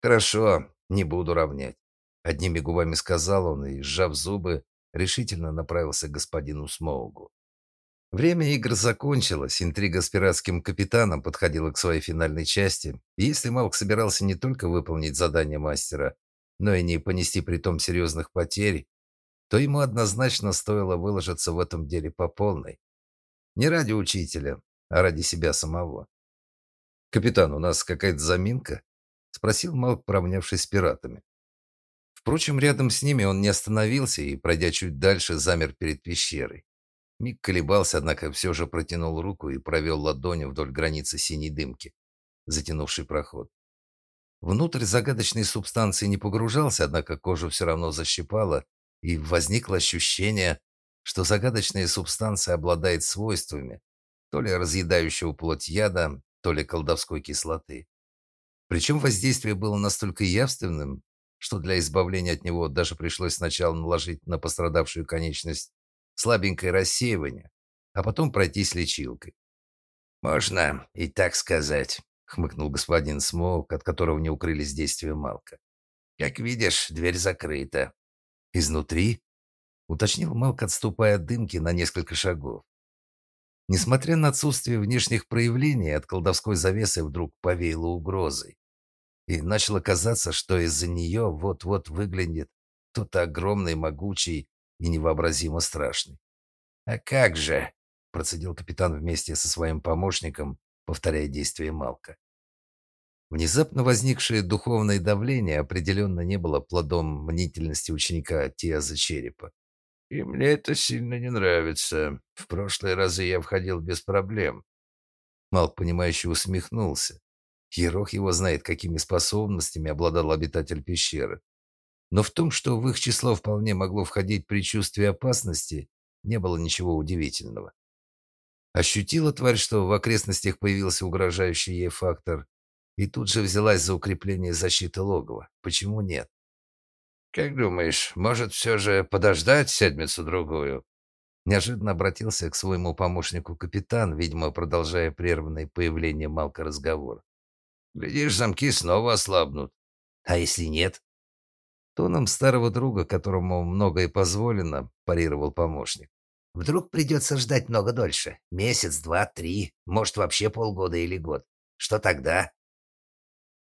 «Хорошо, не буду равнять», — одними губами сказал он и, сжав зубы, решительно направился к господину Смоугу. Время игр закончилось, интрига с пиратским капитаном подходила к своей финальной части, и если Малк собирался не только выполнить задание мастера, но и не понести при том серьезных потерь, то ему однозначно стоило выложиться в этом деле по полной. Не ради учителя, а ради себя самого. «Капитан, у нас какая-то заминка?» — спросил Малк, поравнявшись с пиратами. Впрочем, рядом с ними он не остановился и, пройдя чуть дальше, замер перед пещерой. Миг колебался, однако все же протянул руку и провел ладонью вдоль границы синей дымки, затянувшей проход. Внутрь загадочной субстанции не погружался, однако кожу все равно защипало, и возникло ощущение, что загадочная субстанция обладает свойствами, то ли разъедающего плоть яда, то ли колдовской кислоты. Причем воздействие было настолько явственным, что для избавления от него даже пришлось сначала наложить на пострадавшую конечность слабенькое рассеивание, а потом пройтись лечилкой. «Можно и так сказать», — хмыкнул господин Смоук, от которого не укрылись действия Малка. «Как видишь, дверь закрыта». «Изнутри?» — уточнил Малк, отступая от дымки на несколько шагов. Несмотря на отсутствие внешних проявлений, от колдовской завесы вдруг повеяло угрозой. И начало казаться, что из-за нее вот-вот выглянет кто-то огромный, могучий и невообразимо страшный. «А как же?» – процедил капитан вместе со своим помощником, повторяя действия Малка. Внезапно возникшее духовное давление определенно не было плодом мнительности ученика Тиаза Черепа. И мне это сильно не нравится. В прошлые разы я входил без проблем. Малк, понимающе усмехнулся. Ерох его знает, какими способностями обладал обитатель пещеры. Но в том, что в их число вполне могло входить предчувствие опасности, не было ничего удивительного. Ощутила тварь, что в окрестностях появился угрожающий ей фактор, и тут же взялась за укрепление защиты логова. Почему нет? «Как думаешь, может, все же подождать седмицу-другую?» Неожиданно обратился к своему помощнику капитан, видимо, продолжая прерванное появление Малка разговор. «Глядишь, замки снова ослабнут. А если нет?» Тоном старого друга, которому многое позволено, парировал помощник. «Вдруг придется ждать много дольше? Месяц, два, три, может, вообще полгода или год. Что тогда?»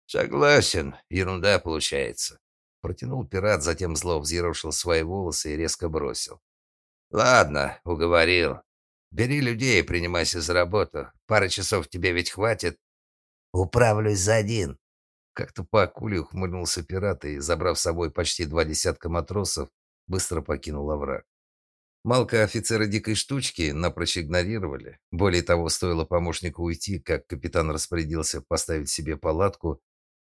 «Согласен, ерунда получается. Протянул пират, затем зло взъерошил свои волосы и резко бросил. «Ладно, уговорил. Бери людей и принимайся за работу. Пары часов тебе ведь хватит». «Управлюсь за один». Как-то по акуле ухмыльнулся пират и, забрав с собой почти два десятка матросов, быстро покинул овраг. Малка офицера дикой штучки напрочь игнорировали. Более того, стоило помощнику уйти, как капитан распорядился поставить себе палатку,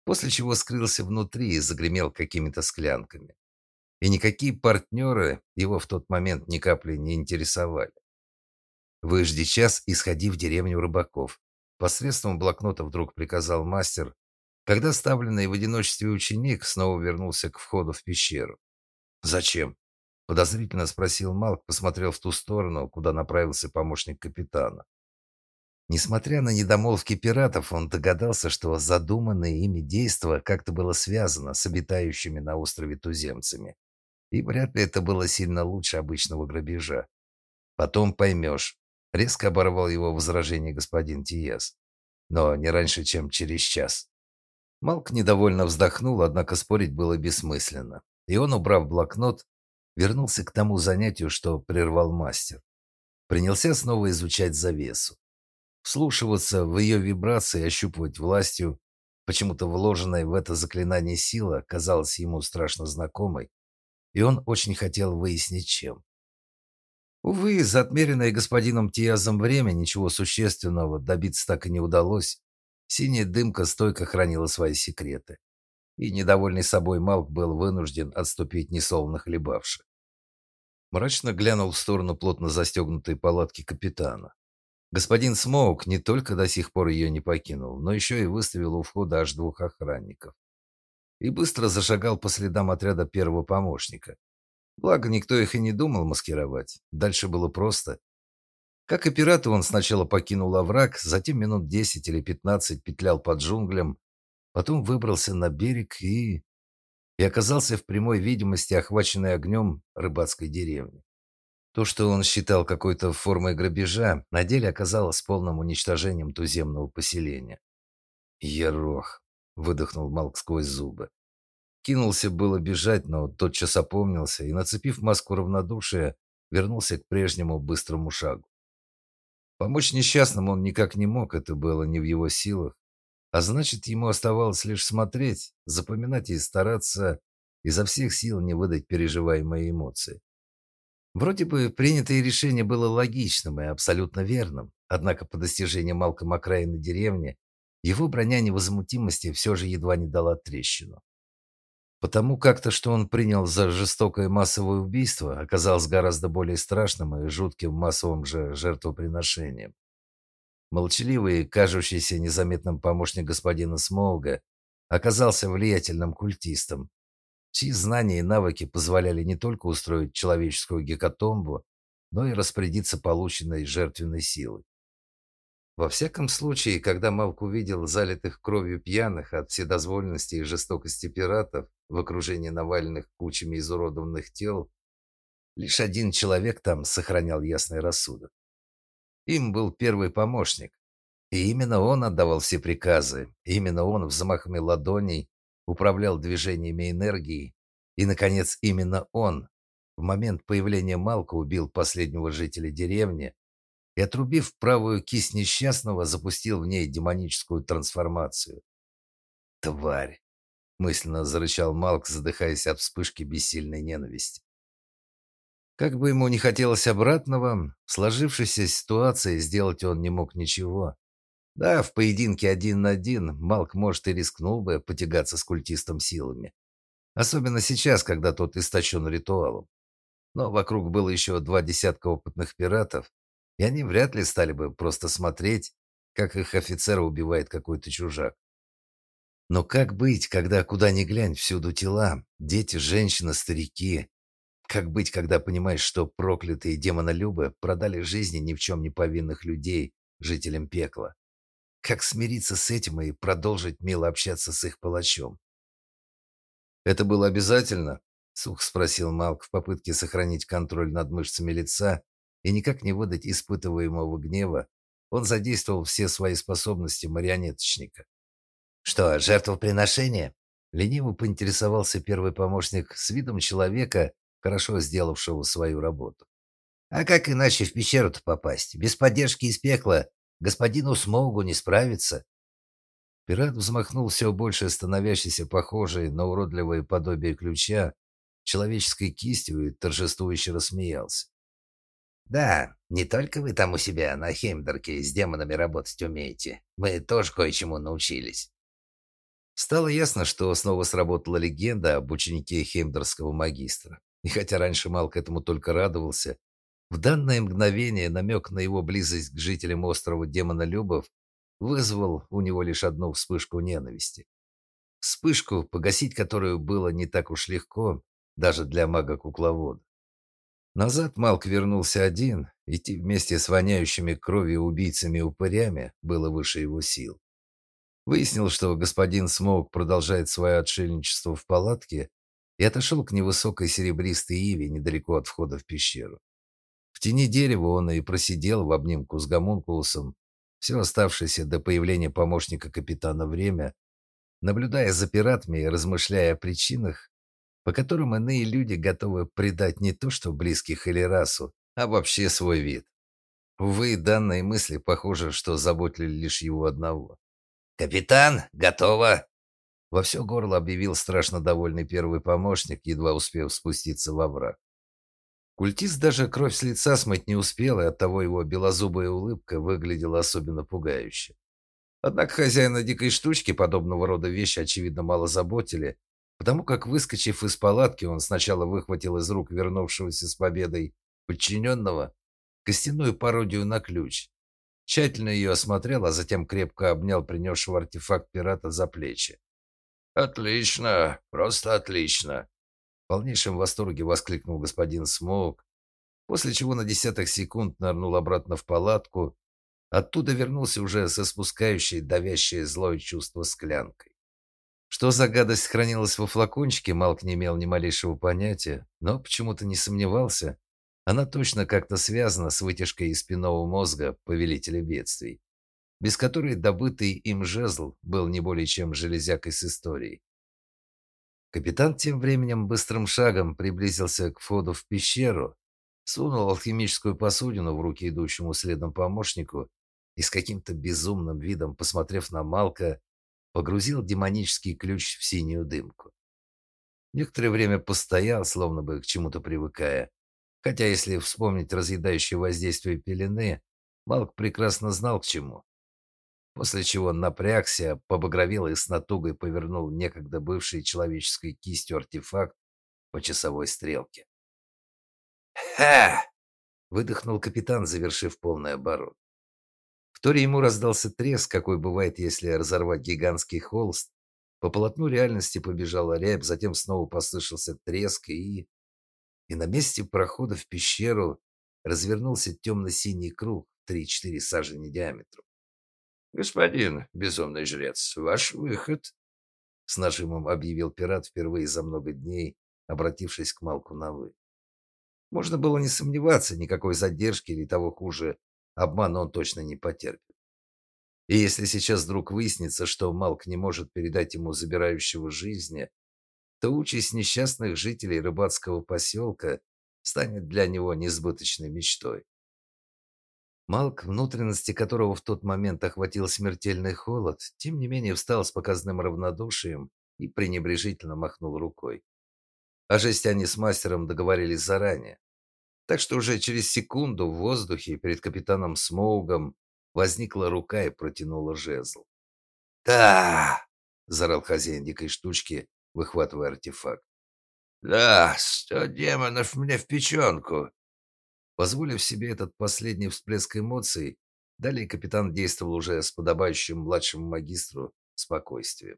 после чего скрылся внутри и загремел какими-то склянками. И никакие партнеры его в тот момент ни капли не интересовали. «Выжди час и сходи в деревню рыбаков», посредством блокнота вдруг приказал мастер, когда ставленный в одиночестве ученик снова вернулся к входу в пещеру. «Зачем?» Подозрительно спросил Малк, посмотрел в ту сторону, куда направился помощник капитана. Несмотря на недомолвки пиратов, он догадался, что задуманное ими действо как-то было связано с обитающими на острове туземцами. И вряд ли это было сильно лучше обычного грабежа. Потом поймешь. Резко оборвал его возражение господин Тиес. Но не раньше, чем через час. Малк недовольно вздохнул, однако спорить было бессмысленно. И он, убрав блокнот, вернулся к тому занятию, что прервал мастер. Принялся снова изучать завесу. Вслушиваться в ее вибрации, ощупывать властью, почему-то вложенная в это заклинание сила, казалась ему страшно знакомой, и он очень хотел выяснить, чем. Увы, за отмеренное господином Тиазом время ничего существенного добиться так и не удалось. Синяя дымка стойко хранила свои секреты и недовольный собой Малк был вынужден отступить несолоно хлебавши. Мрачно глянул в сторону плотно застегнутой палатки капитана. Господин Смоук не только до сих пор ее не покинул, но еще и выставил у входа аж двух охранников. И быстро зашагал по следам отряда первого помощника. Благо, никто их и не думал маскировать. Дальше было просто. Как и пираты, он сначала покинул овраг, затем минут десять или пятнадцать петлял под джунглям, Потом выбрался на берег и... и оказался в прямой видимости, охваченной огнем рыбацкой деревни. То, что он считал какой-то формой грабежа, на деле оказалось полным уничтожением туземного поселения. «Ерох!» — выдохнул Малк сквозь зубы. Кинулся было бежать, но тотчас опомнился и, нацепив маску равнодушия, вернулся к прежнему быстрому шагу. Помочь несчастным он никак не мог, это было не в его силах, а значит, ему оставалось лишь смотреть, запоминать и стараться изо всех сил не выдать переживаемые эмоции. Вроде бы принятое решение было логичным и абсолютно верным, однако по достижении Малком окраины деревни его броня невозмутимости все же едва не дала трещину. Потому как-то, что он принял за жестокое массовое убийство, оказалось гораздо более страшным и жутким массовым же жертвоприношением. Молчаливый, кажущийся незаметным помощник господина Смоуга оказался влиятельным культистом, чьи знания и навыки позволяли не только устроить человеческую гекатомбу, но и распорядиться полученной жертвенной силой. Во всяком случае, когда Малк увидел залитых кровью пьяных от вседозволенности и жестокости пиратов в окружении наваленных кучами изуродованных тел, лишь один человек там сохранял ясный рассудок. Им был первый помощник. И именно он отдавал все приказы, именно он взмахами ладоней управлял движениями энергии, и, наконец, именно он в момент появления Малка убил последнего жителя деревни и, отрубив правую кисть несчастного, запустил в ней демоническую трансформацию. «Тварь!» — мысленно зарычал Малк, задыхаясь от вспышки бессильной ненависти. Как бы ему ни хотелось обратного, в сложившейся ситуации сделать он не мог ничего. Да, в поединке один на один Малк, может, и рискнул бы потягаться с культистом силами. Особенно сейчас, когда тот истощен ритуалом. Но вокруг было еще два десятка опытных пиратов, и они вряд ли стали бы просто смотреть, как их офицера убивает какой-то чужак. Но как быть, когда куда ни глянь, всюду тела, дети, женщины, старики, как быть, когда понимаешь, что проклятые демонолюбы продали жизни ни в чем не повинных людей жителям пекла? Как смириться с этим и продолжить мило общаться с их палачом? «Это было обязательно?» — сух спросил Малк в попытке сохранить контроль над мышцами лица и никак не выдать испытываемого гнева. Он задействовал все свои способности марионеточника. «Что, жертвоприношение?» Лениво поинтересовался первый помощник с видом человека, хорошо сделавшего свою работу. А как иначе в пещеру-то попасть? Без поддержки из пекла господину Смоугу не справиться. Пират взмахнул все больше становящейся похожей на уродливое подобие ключа человеческой кистью и торжествующе рассмеялся. Да, не только вы там у себя на Хеймдерке с демонами работать умеете. Мы тоже кое-чему научились. Стало ясно, что снова сработала легенда об ученике Хеймдерского магистра. И хотя раньше Мал к этому только радовался, в данное мгновение намек на его близость к жителям острова Демона Любов вызвал у него лишь одну вспышку ненависти. Вспышку, погасить которую было не так уж легко, даже для мага-кукловода. Назад Малк вернулся один, идти вместе с воняющими кровью убийцами-упырями было выше его сил. Выяснил, что господин Смоук продолжает свое отшельничество в палатке и отошел к невысокой серебристой иве недалеко от входа в пещеру. В тени дерева он и просидел в обнимку с гомункулусом все оставшееся до появления помощника капитана время, наблюдая за пиратами и размышляя о причинах, по которым иные люди готовы предать не то что близких или расу, а вообще свой вид. Увы, данные мысли, похоже, что заботили лишь его одного. «Капитан, готово!» Во все горло объявил страшно довольный первый помощник, едва успев спуститься во враг. Культист даже кровь с лица смыть не успел, и оттого его белозубая улыбка выглядела особенно пугающе. Однако хозяина дикой штучки подобного рода вещи, очевидно, мало заботили, потому как, выскочив из палатки, он сначала выхватил из рук вернувшегося с победой подчиненного костяную пародию на ключ, тщательно ее осмотрел, а затем крепко обнял принесшего артефакт пирата за плечи. «Отлично, просто отлично!» В полнейшем восторге воскликнул господин Смоук, после чего на десяток секунд нырнул обратно в палатку, оттуда вернулся уже со спускающей давящее злое чувство склянкой. Что за гадость хранилась во флакончике, Малк не имел ни малейшего понятия, но почему-то не сомневался. Она точно как-то связана с вытяжкой из спинного мозга повелителя бедствий, без которой добытый им жезл был не более чем железякой с историей. Капитан тем временем быстрым шагом приблизился к входу в пещеру, сунул алхимическую посудину в руки идущему следом помощнику и с каким-то безумным видом, посмотрев на Малка, погрузил демонический ключ в синюю дымку. Некоторое время постоял, словно бы к чему-то привыкая. Хотя, если вспомнить разъедающее воздействие пелены, Малк прекрасно знал к чему после чего напрягся, побагровел и с натугой повернул некогда бывший человеческой кистью артефакт по часовой стрелке. «Ха!» — выдохнул капитан, завершив полный оборот. В торе ему раздался треск, какой бывает, если разорвать гигантский холст. По полотну реальности побежала рябь, затем снова послышался треск, и... И на месте прохода в пещеру развернулся темно-синий круг, три-четыре сажени диаметром. «Господин безумный жрец, ваш выход!» С нажимом объявил пират впервые за много дней, обратившись к Малку на «вы». Можно было не сомневаться, никакой задержки или того хуже, обмана он точно не потерпит. И если сейчас вдруг выяснится, что Малк не может передать ему забирающего жизни, то участь несчастных жителей рыбацкого поселка станет для него несбыточной мечтой. Малк, внутренности которого в тот момент охватил смертельный холод, тем не менее встал с показным равнодушием и пренебрежительно махнул рукой. А жесть они с мастером договорились заранее. Так что уже через секунду в воздухе перед капитаном Смоугом возникла рука и протянула жезл. «Да!» – зарал хозяин дикой штучки, выхватывая артефакт. «Да, сто демонов мне в печенку!» Позволив себе этот последний всплеск эмоций, далее капитан действовал уже с подобающим младшему магистру спокойствием.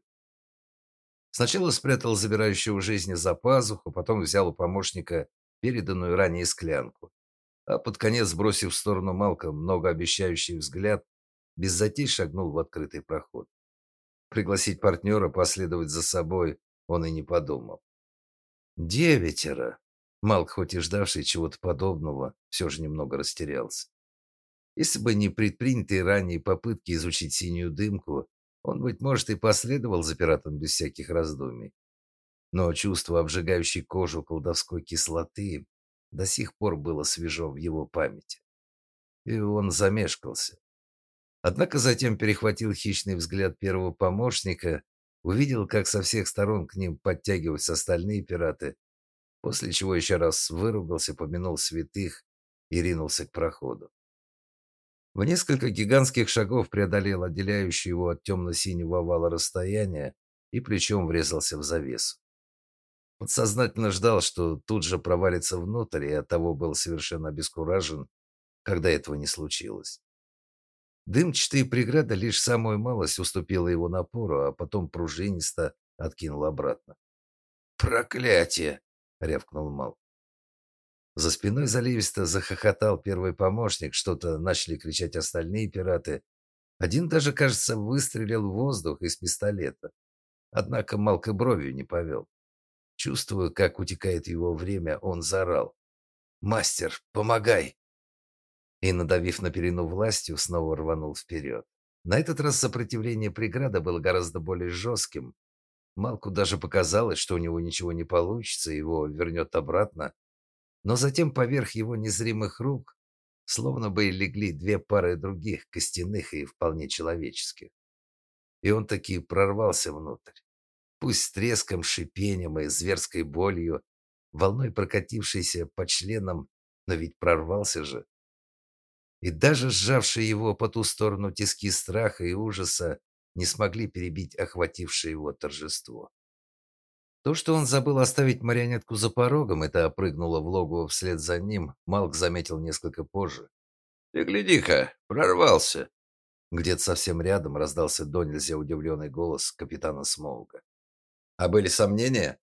Сначала спрятал забирающего жизни за пазуху, потом взял у помощника переданную ранее склянку, а под конец, бросив в сторону Малка многообещающий взгляд, без затей шагнул в открытый проход. Пригласить партнера последовать за собой он и не подумал. Девятеро. Малк, хоть и ждавший чего-то подобного, все же немного растерялся. Если бы не предпринятые ранее попытки изучить синюю дымку, он, быть может, и последовал за пиратом без всяких раздумий. Но чувство обжигающей кожу колдовской кислоты до сих пор было свежо в его памяти. И он замешкался. Однако затем перехватил хищный взгляд первого помощника, увидел, как со всех сторон к ним подтягиваются остальные пираты, после чего еще раз выругался, помянул святых и ринулся к проходу. В несколько гигантских шагов преодолел отделяющее его от темно-синего овала расстояние и плечом врезался в завесу. Подсознательно ждал, что тут же провалится внутрь, и оттого был совершенно обескуражен, когда этого не случилось. Дымчатая преграда лишь самую малость уступила его напору, а потом пружинисто откинул обратно. «Проклятие!» — рявкнул Мал. За спиной заливисто захохотал первый помощник, что-то начали кричать остальные пираты. Один даже, кажется, выстрелил в воздух из пистолета. Однако Малк и бровью не повел. Чувствуя, как утекает его время, он заорал. «Мастер, помогай!» И, надавив на перину властью, снова рванул вперед. На этот раз сопротивление преграды было гораздо более жестким. Малку даже показалось, что у него ничего не получится, его вернет обратно, но затем поверх его незримых рук словно бы легли две пары других, костяных и вполне человеческих. И он таки прорвался внутрь. Пусть с треском, шипением и зверской болью, волной прокатившейся по членам, но ведь прорвался же. И даже сжавшие его по ту сторону тиски страха и ужаса не смогли перебить охватившее его торжество. То, что он забыл оставить марионетку за порогом, это прыгнуло в логово вслед за ним, Малк заметил несколько позже. «Ты гляди-ка, прорвался!» Где-то совсем рядом раздался до нельзя удивленный голос капитана Смоуга. «А были сомнения?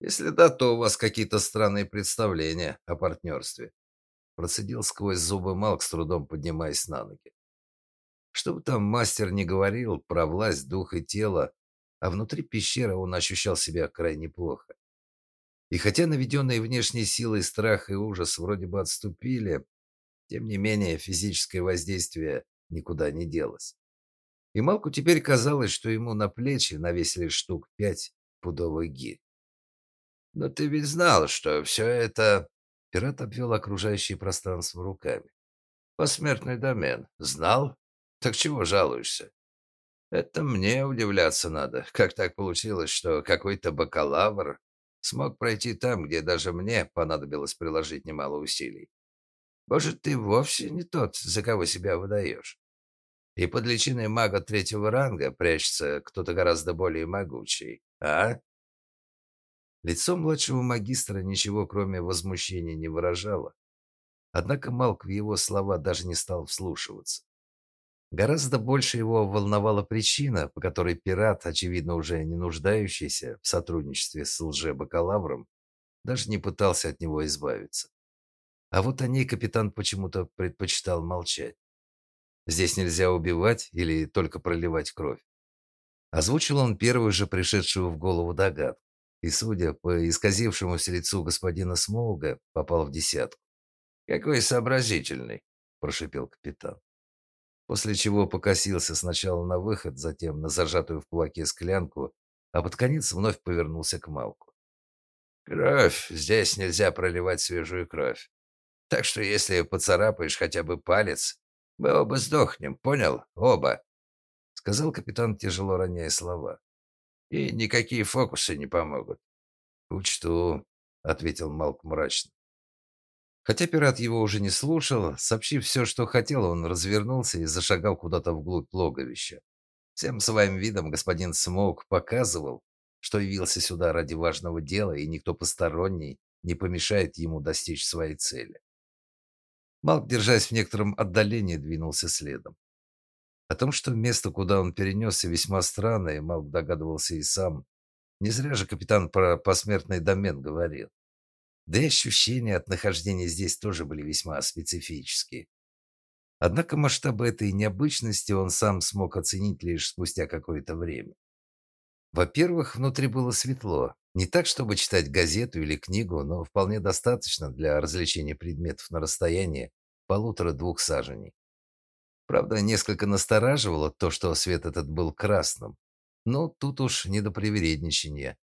Если да, то у вас какие-то странные представления о партнерстве». Процедил сквозь зубы Малк, с трудом поднимаясь на ноги. Что бы там мастер не говорил про власть духа и тела, а внутри пещеры он ощущал себя крайне плохо. И хотя наведенные внешней силой страх и ужас вроде бы отступили, тем не менее физическое воздействие никуда не делось. И Малку теперь казалось, что ему на плечи навесили штук пять пудовых гирь. «Но ты ведь знал, что все это...» Пират обвел окружающее пространство руками. «Посмертный домен. Знал? Так чего жалуешься? Это мне удивляться надо, как так получилось, что какой-то бакалавр смог пройти там, где даже мне понадобилось приложить немало усилий. Может, ты вовсе не тот, за кого себя выдаешь. И под личиной мага третьего ранга прячется кто-то гораздо более могучий, а? Лицо младшего магистра ничего, кроме возмущения, не выражало. Однако Малк в его слова даже не стал вслушиваться. Гораздо больше его волновала причина, по которой пират, очевидно уже не нуждающийся в сотрудничестве с лже-бакалавром, даже не пытался от него избавиться. А вот о ней капитан почему-то предпочитал молчать. Здесь нельзя убивать или только проливать кровь. Озвучил он первую же пришедшую в голову догадку, и, судя по исказившемуся лицу господина Смоуга, попал в десятку. «Какой сообразительный!» – прошипел капитан после чего покосился сначала на выход, затем на зажатую в кулаке склянку, а под конец вновь повернулся к Малку. «Кровь. Здесь нельзя проливать свежую кровь. Так что если поцарапаешь хотя бы палец, мы оба сдохнем, понял? Оба!» Сказал капитан, тяжело роняя слова. «И никакие фокусы не помогут». «Учту», — ответил Малк мрачно. Хотя пират его уже не слушал, сообщив все, что хотел, он развернулся и зашагал куда-то вглубь логовища. Всем своим видом господин Смоук показывал, что явился сюда ради важного дела, и никто посторонний не помешает ему достичь своей цели. Малк, держась в некотором отдалении, двинулся следом. О том, что место, куда он перенесся, весьма странное, Малк догадывался и сам. Не зря же капитан про посмертный домен говорил. Да и ощущения от нахождения здесь тоже были весьма специфические. Однако масштабы этой необычности он сам смог оценить лишь спустя какое-то время. Во-первых, внутри было светло. Не так, чтобы читать газету или книгу, но вполне достаточно для развлечения предметов на расстоянии полутора-двух саженей. Правда, несколько настораживало то, что свет этот был красным. Но тут уж не до привередничания.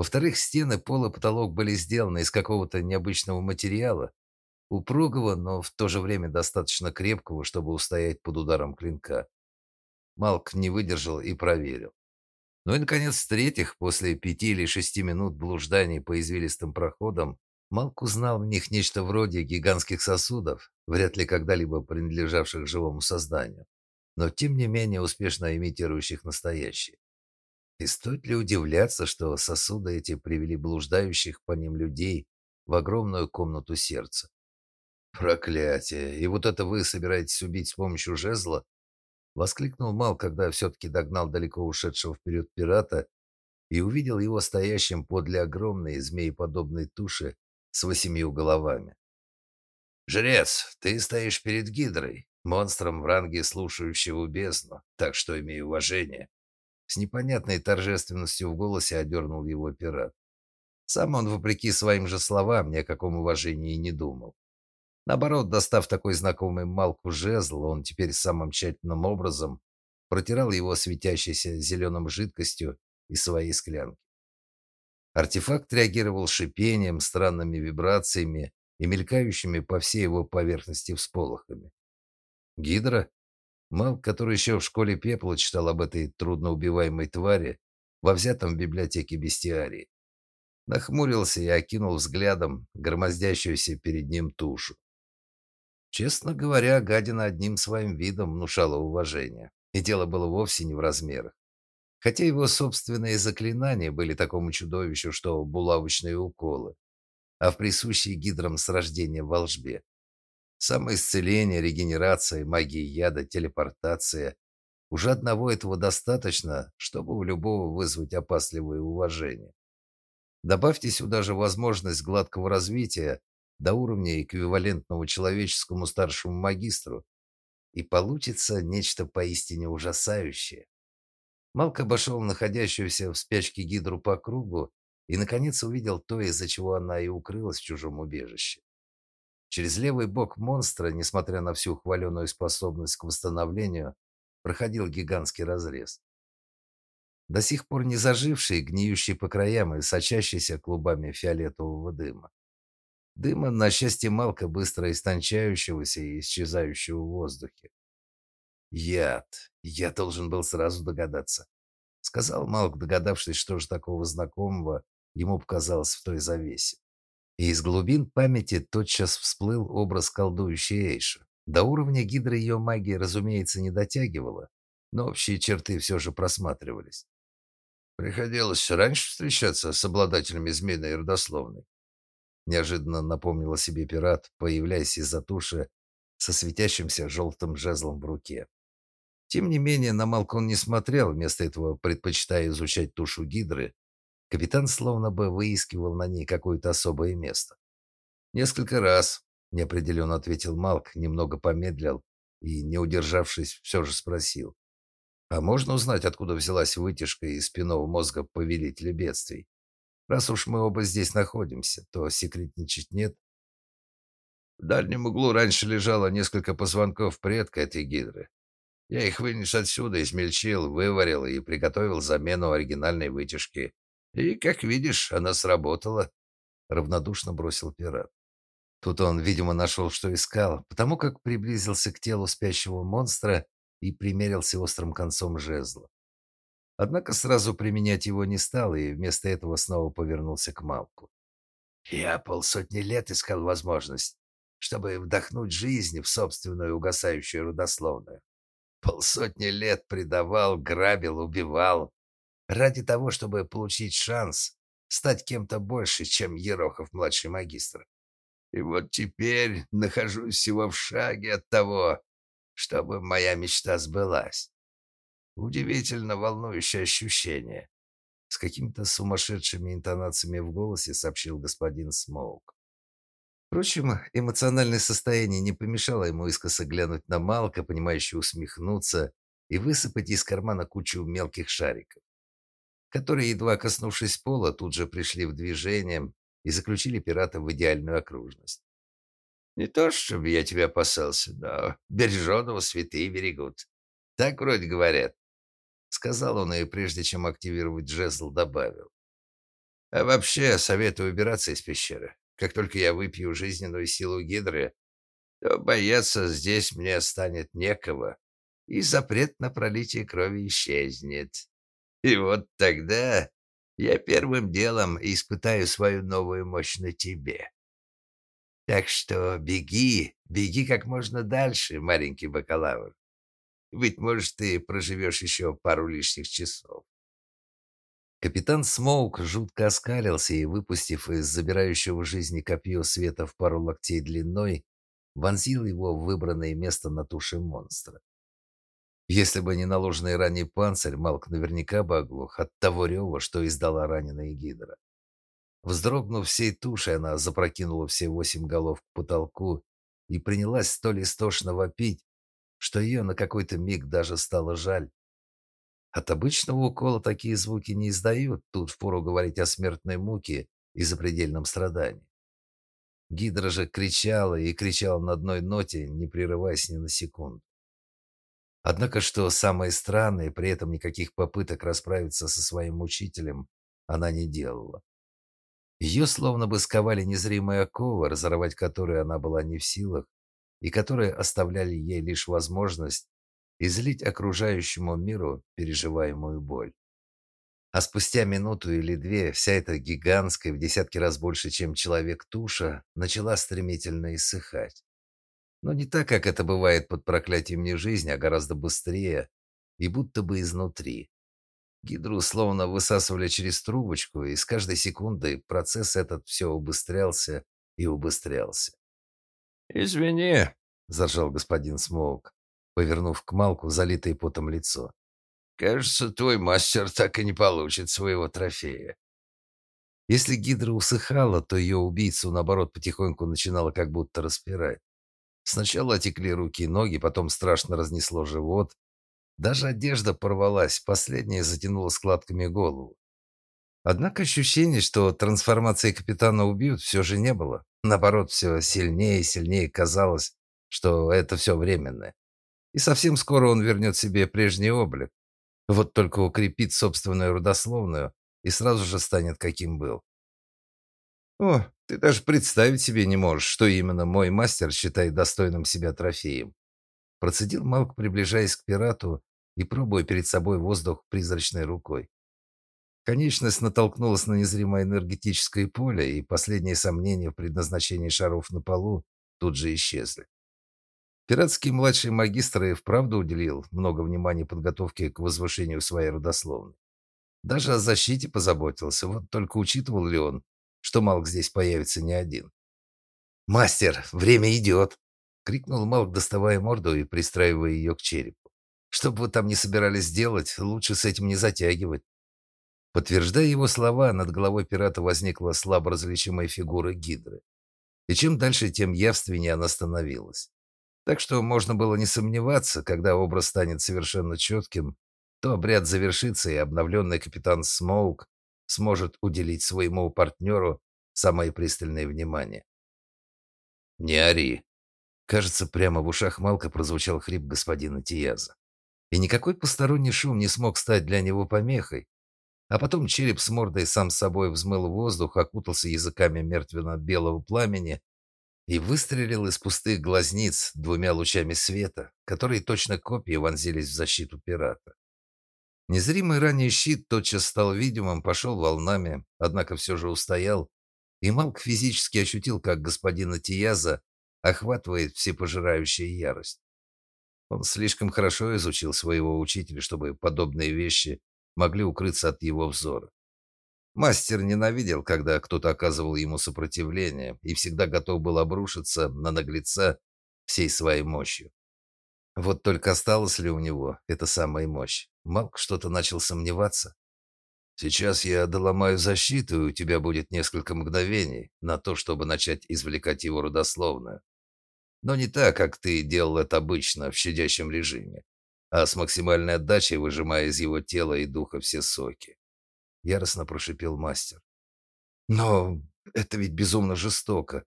Во-вторых, стены, пол и потолок были сделаны из какого-то необычного материала, упругого, но в то же время достаточно крепкого, чтобы устоять под ударом клинка. Малк не выдержал и проверил. Ну и, наконец, в-третьих, после пяти или шести минут блужданий по извилистым проходам, Малк узнал в них нечто вроде гигантских сосудов, вряд ли когда-либо принадлежавших живому созданию, но тем не менее успешно имитирующих настоящие. И стоит ли удивляться, что сосуды эти привели блуждающих по ним людей в огромную комнату сердца? «Проклятие! И вот это вы собираетесь убить с помощью жезла?» Воскликнул Мал, когда все-таки догнал далеко ушедшего вперед пирата и увидел его стоящим подле огромной змееподобной туши с восемью головами. «Жрец, ты стоишь перед Гидрой, монстром в ранге слушающего бездну, так что имею уважение». С непонятной торжественностью в голосе одернул его пират. Сам он, вопреки своим же словам, ни о каком уважении не думал. Наоборот, достав такой знакомый Малку жезл, он теперь самым тщательным образом протирал его светящейся зеленым жидкостью из своей склянки. Артефакт реагировал шипением, странными вибрациями и мелькающими по всей его поверхности всполохами. Гидра? Малк, который еще в школе пепла читал об этой трудноубиваемой твари во взятом в библиотеке бестиарии, нахмурился и окинул взглядом громоздящуюся перед ним тушу. Честно говоря, гадина одним своим видом внушала уважение. И дело было вовсе не в размерах. Хотя его собственные заклинания были такому чудовищу, что булавочные уколы, а в присущей гидрам с рождения волжбе. Самоисцеление, регенерация, магия яда, телепортация. Уже одного этого достаточно, чтобы у любого вызвать опасливое уважение. Добавьте сюда же возможность гладкого развития, до уровня эквивалентного человеческому старшему магистру, и получится нечто поистине ужасающее. Малк обошел находящуюся в спячке гидру по кругу и, наконец, увидел то, из-за чего она и укрылась в чужом убежище. Через левый бок монстра, несмотря на всю хваленую способность к восстановлению, проходил гигантский разрез. До сих пор не заживший, гниющий по краям и сочащийся клубами фиолетового дыма. Дыма, на счастье Малка, быстро истончающегося и исчезающего в воздухе. «Яд. Я должен был сразу догадаться», — сказал Малк, догадавшись, что же такого знакомого ему показалось в той завесе. И из глубин памяти тотчас всплыл образ колдующей Эйши. До уровня гидры ее магии, разумеется, не дотягивала, но общие черты все же просматривались. Приходилось раньше встречаться с обладателями змеиной родословной. Неожиданно напомнил о себе пират, появляясь из-за туши со светящимся желтым жезлом в руке. Тем не менее, на Малку он не смотрел, вместо этого предпочитая изучать тушу гидры. Капитан словно бы выискивал на ней какое-то особое место. «Несколько раз», — неопределенно ответил Малк, немного помедлил и, не удержавшись, все же спросил. «А можно узнать, откуда взялась вытяжка из спинного мозга повелителя бедствий?» Раз уж мы оба здесь находимся, то секретничать нет. В дальнем углу раньше лежало несколько позвонков предка этой гидры. Я их вынес отсюда, измельчил, выварил и приготовил замену оригинальной вытяжки. И, как видишь, она сработала. Равнодушно бросил пират. Тут он, видимо, нашел, что искал, потому как приблизился к телу спящего монстра и примерился острым концом жезла. Однако сразу применять его не стал и вместо этого снова повернулся к Малку. «Я полсотни лет искал возможность, чтобы вдохнуть жизнь в собственную угасающую родословную. Полсотни лет предавал, грабил, убивал, ради того, чтобы получить шанс стать кем-то больше, чем Ерохов-младший магистр. И вот теперь нахожусь всего в шаге от того, чтобы моя мечта сбылась. Удивительно волнующее ощущение. С какими-то сумасшедшими интонациями в голосе сообщил господин Смоук. Впрочем, эмоциональное состояние не помешало ему искоса глянуть на Малка, понимающе усмехнуться и высыпать из кармана кучу мелких шариков, которые, едва коснувшись пола, тут же пришли в движение и заключили пирата в идеальную окружность. «Не то, чтобы я тебя опасался, но береженого святые берегут. Так вроде говорят сказал он и прежде чем активировать жезл, добавил. А вообще, советую убираться из пещеры. Как только я выпью жизненную силу гидры, то бояться здесь мне станет некого, и запрет на пролитие крови исчезнет. И вот тогда я первым делом испытаю свою новую мощь на тебе. Так что беги, беги как можно дальше, маленький бакалавр. Быть может, ты проживешь еще пару лишних часов. Капитан Смоук жутко оскалился и, выпустив из забирающего жизни копье света в пару локтей длиной, вонзил его в выбранное место на туше монстра. Если бы не наложенный ранее панцирь, Малк наверняка бы оглох от того рева, что издала раненая гидра. Вздрогнув всей тушей, она запрокинула все восемь голов к потолку и принялась столь истошно вопить, что ее на какой-то миг даже стало жаль. От обычного укола такие звуки не издают, тут впору говорить о смертной муке и запредельном страдании. Гидра же кричала и кричала на одной ноте, не прерываясь ни на секунду. Однако, что самое странное, при этом никаких попыток расправиться со своим учителем она не делала. Ее словно бы сковали незримые оковы, разорвать которые она была не в силах, и которые оставляли ей лишь возможность излить окружающему миру переживаемую боль. А спустя минуту или две вся эта гигантская, в десятки раз больше, чем человек туша, начала стремительно иссыхать. Но не так, как это бывает под проклятием не жизни, а гораздо быстрее и будто бы изнутри. Гидру словно высасывали через трубочку, и с каждой секундой процесс этот все убыстрялся и убыстрялся. «Извини», — заржал господин Смоук, повернув к Малку залитое потом лицо. «Кажется, твой мастер так и не получит своего трофея». Если гидра усыхала, то ее убийцу, наоборот, потихоньку начинало как будто распирать. Сначала отекли руки и ноги, потом страшно разнесло живот, даже одежда порвалась, последняя затянула складками голову. Однако ощущение, что трансформации капитана убьют, все же не было. Наоборот, все сильнее и сильнее казалось, что это все временно. И совсем скоро он вернет себе прежний облик. Вот только укрепит собственную родословную и сразу же станет каким был. О, ты даже представить себе не можешь, что именно мой мастер считает достойным себя трофеем. Процедил Малк, приближаясь к пирату и пробуя перед собой воздух призрачной рукой. Конечность натолкнулась на незримое энергетическое поле, и последние сомнения в предназначении шаров на полу тут же исчезли. Пиратский младший магистр и вправду уделил много внимания подготовке к возвышению своей родословной. Даже о защите позаботился, вот только учитывал ли он, что Малк здесь появится не один. «Мастер, время идет!» — крикнул Малк, доставая морду и пристраивая ее к черепу. Что бы вы там ни собирались делать, лучше с этим не затягивать. Подтверждая его слова, над головой пирата возникла слабо различимая фигура гидры. И чем дальше, тем явственнее она становилась. Так что можно было не сомневаться, когда образ станет совершенно четким, то обряд завершится, и обновленный капитан Смоук сможет уделить своему партнеру самое пристальное внимание. «Не ори!» Кажется, прямо в ушах Малка прозвучал хрип господина Тияза и никакой посторонний шум не смог стать для него помехой. А потом череп с мордой сам собой взмыл в воздух, окутался языками мертвенно-белого пламени и выстрелил из пустых глазниц двумя лучами света, которые точно копья вонзились в защиту пирата. Незримый ранее щит тотчас стал видимым, пошел волнами, однако все же устоял, и Малк физически ощутил, как господина Тияза охватывает всепожирающая ярость. Он слишком хорошо изучил своего учителя, чтобы подобные вещи могли укрыться от его взора. Мастер ненавидел, когда кто-то оказывал ему сопротивление, и всегда готов был обрушиться на наглеца всей своей мощью. Вот только осталась ли у него эта самая мощь? Малк что-то начал сомневаться. Сейчас я доломаю защиту, и у тебя будет несколько мгновений на то, чтобы начать извлекать его родословную. Но не так, как ты делал это обычно в щадящем режиме, а с максимальной отдачей выжимая из его тела и духа все соки. Яростно прошипел мастер. Но это ведь безумно жестоко.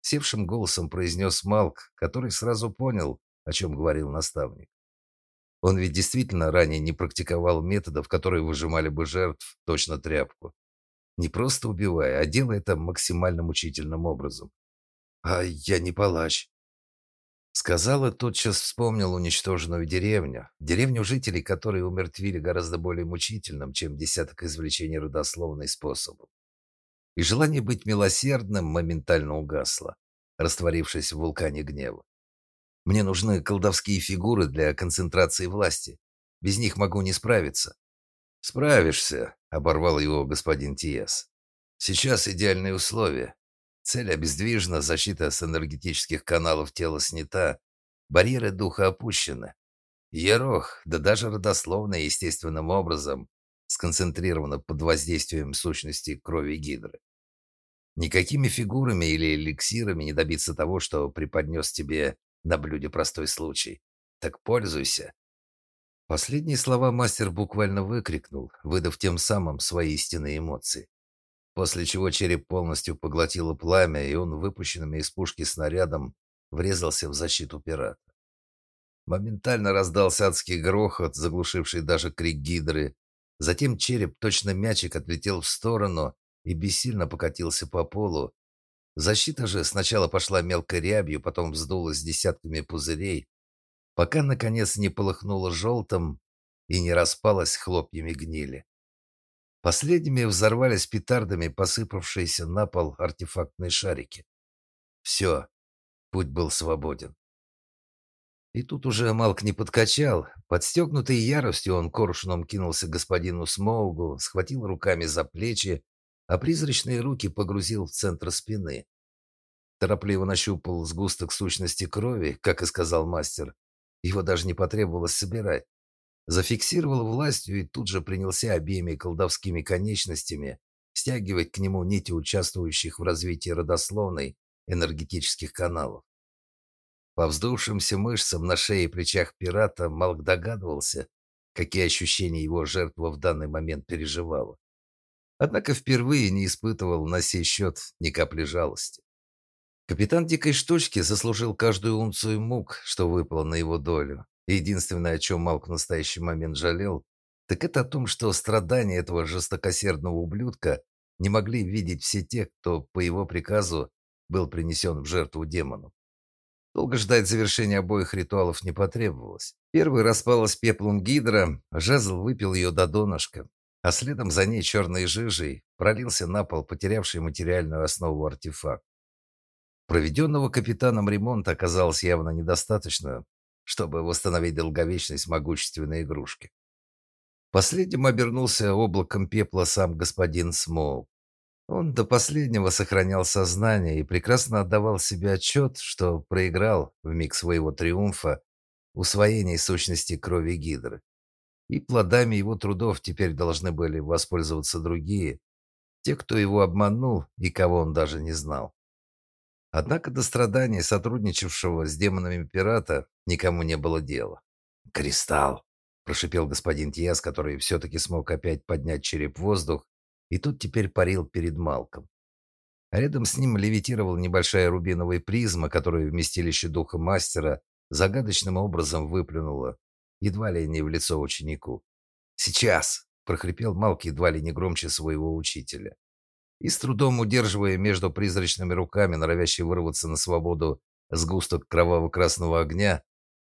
Севшим голосом произнес Малк, который сразу понял, о чем говорил наставник. Он ведь действительно ранее не практиковал методов, которые выжимали бы жертв точно тряпку. Не просто убивая, а делая это максимально мучительным образом. «А я не палач», Сказал и тотчас вспомнил уничтоженную деревню. Деревню жителей, которые умертвили гораздо более мучительным, чем десяток извлечений родословной способом. И желание быть милосердным моментально угасло. растворившись в вулкане гнева. «Мне нужны колдовские фигуры для концентрации власти. Без них могу не справиться». «Справишься», — оборвал его господин Тиес. «Сейчас идеальные условия. Цель обездвижена, защита с энергетических каналов тела снята, барьеры духа опущены. Ерох, да даже родословно естественным образом, сконцентрирована под воздействием сущности крови Гидры. Никакими фигурами или эликсирами не добиться того, что преподнес тебе на блюде простой случай. Так пользуйся. Последние слова мастер буквально выкрикнул, выдав тем самым свои истинные эмоции. После чего череп полностью поглотило пламя, и он выпущенными из пушки снарядом врезался в защиту пирата. Моментально раздался адский грохот, заглушивший даже крик гидры. Затем череп, точно мячик, отлетел в сторону и бессильно покатился по полу. Защита же сначала пошла мелкой рябью, потом вздулась десятками пузырей, пока, наконец, не полыхнула желтым и не распалась хлопьями гнили. Последними взорвались петардами посыпавшиеся на пол артефактные шарики. Все, путь был свободен. И тут уже Малк не подкачал. Подстегнутый яростью он коршуном кинулся господину Смоугу, схватил руками за плечи, а призрачные руки погрузил в центр спины. Торопливо нащупал сгусток сущности крови, как и сказал мастер. Его даже не потребовалось собирать. Зафиксировал властью и тут же принялся обеими колдовскими конечностями стягивать к нему нити участвующих в развитии родословной энергетических каналов. По вздувшимся мышцам на шее и плечах пирата Малк догадывался, какие ощущения его жертва в данный момент переживала. Однако впервые не испытывал на сей счет ни капли жалости. Капитан Дикой Штучки заслужил каждую унцию мук, что выпало на его долю. Единственное, о чем Малк в настоящий момент жалел, так это о том, что страдания этого жестокосердного ублюдка не могли видеть все те, кто по его приказу был принесен в жертву демону. Долго ждать завершения обоих ритуалов не потребовалось. Первый распалась пеплом гидра, жезл выпил ее до донышка, а следом за ней черной жижей пролился на пол потерявший материальную основу артефакт. Проведенного капитаном ремонта оказалось явно недостаточно, чтобы восстановить долговечность могущественной игрушки. Последним обернулся облаком пепла сам господин Смоу. Он до последнего сохранял сознание и прекрасно отдавал себе отчет, что проиграл в миг своего триумфа усвоение сущности крови Гидры. И плодами его трудов теперь должны были воспользоваться другие, те, кто его обманул и кого он даже не знал. Однако до страданий сотрудничавшего с демонами пирата никому не было дела. «Кристалл!» – прошипел господин Тиас, который все-таки смог опять поднять череп в воздух и тот теперь парил перед Малком. Рядом с ним левитировала небольшая рубиновая призма, которую вместилище духа мастера загадочным образом выплюнуло, едва ли не в лицо ученику. «Сейчас!» – прохрипел Малк едва ли не громче своего учителя. И с трудом удерживая между призрачными руками, норовящий вырваться на свободу сгусток кроваво-красного огня,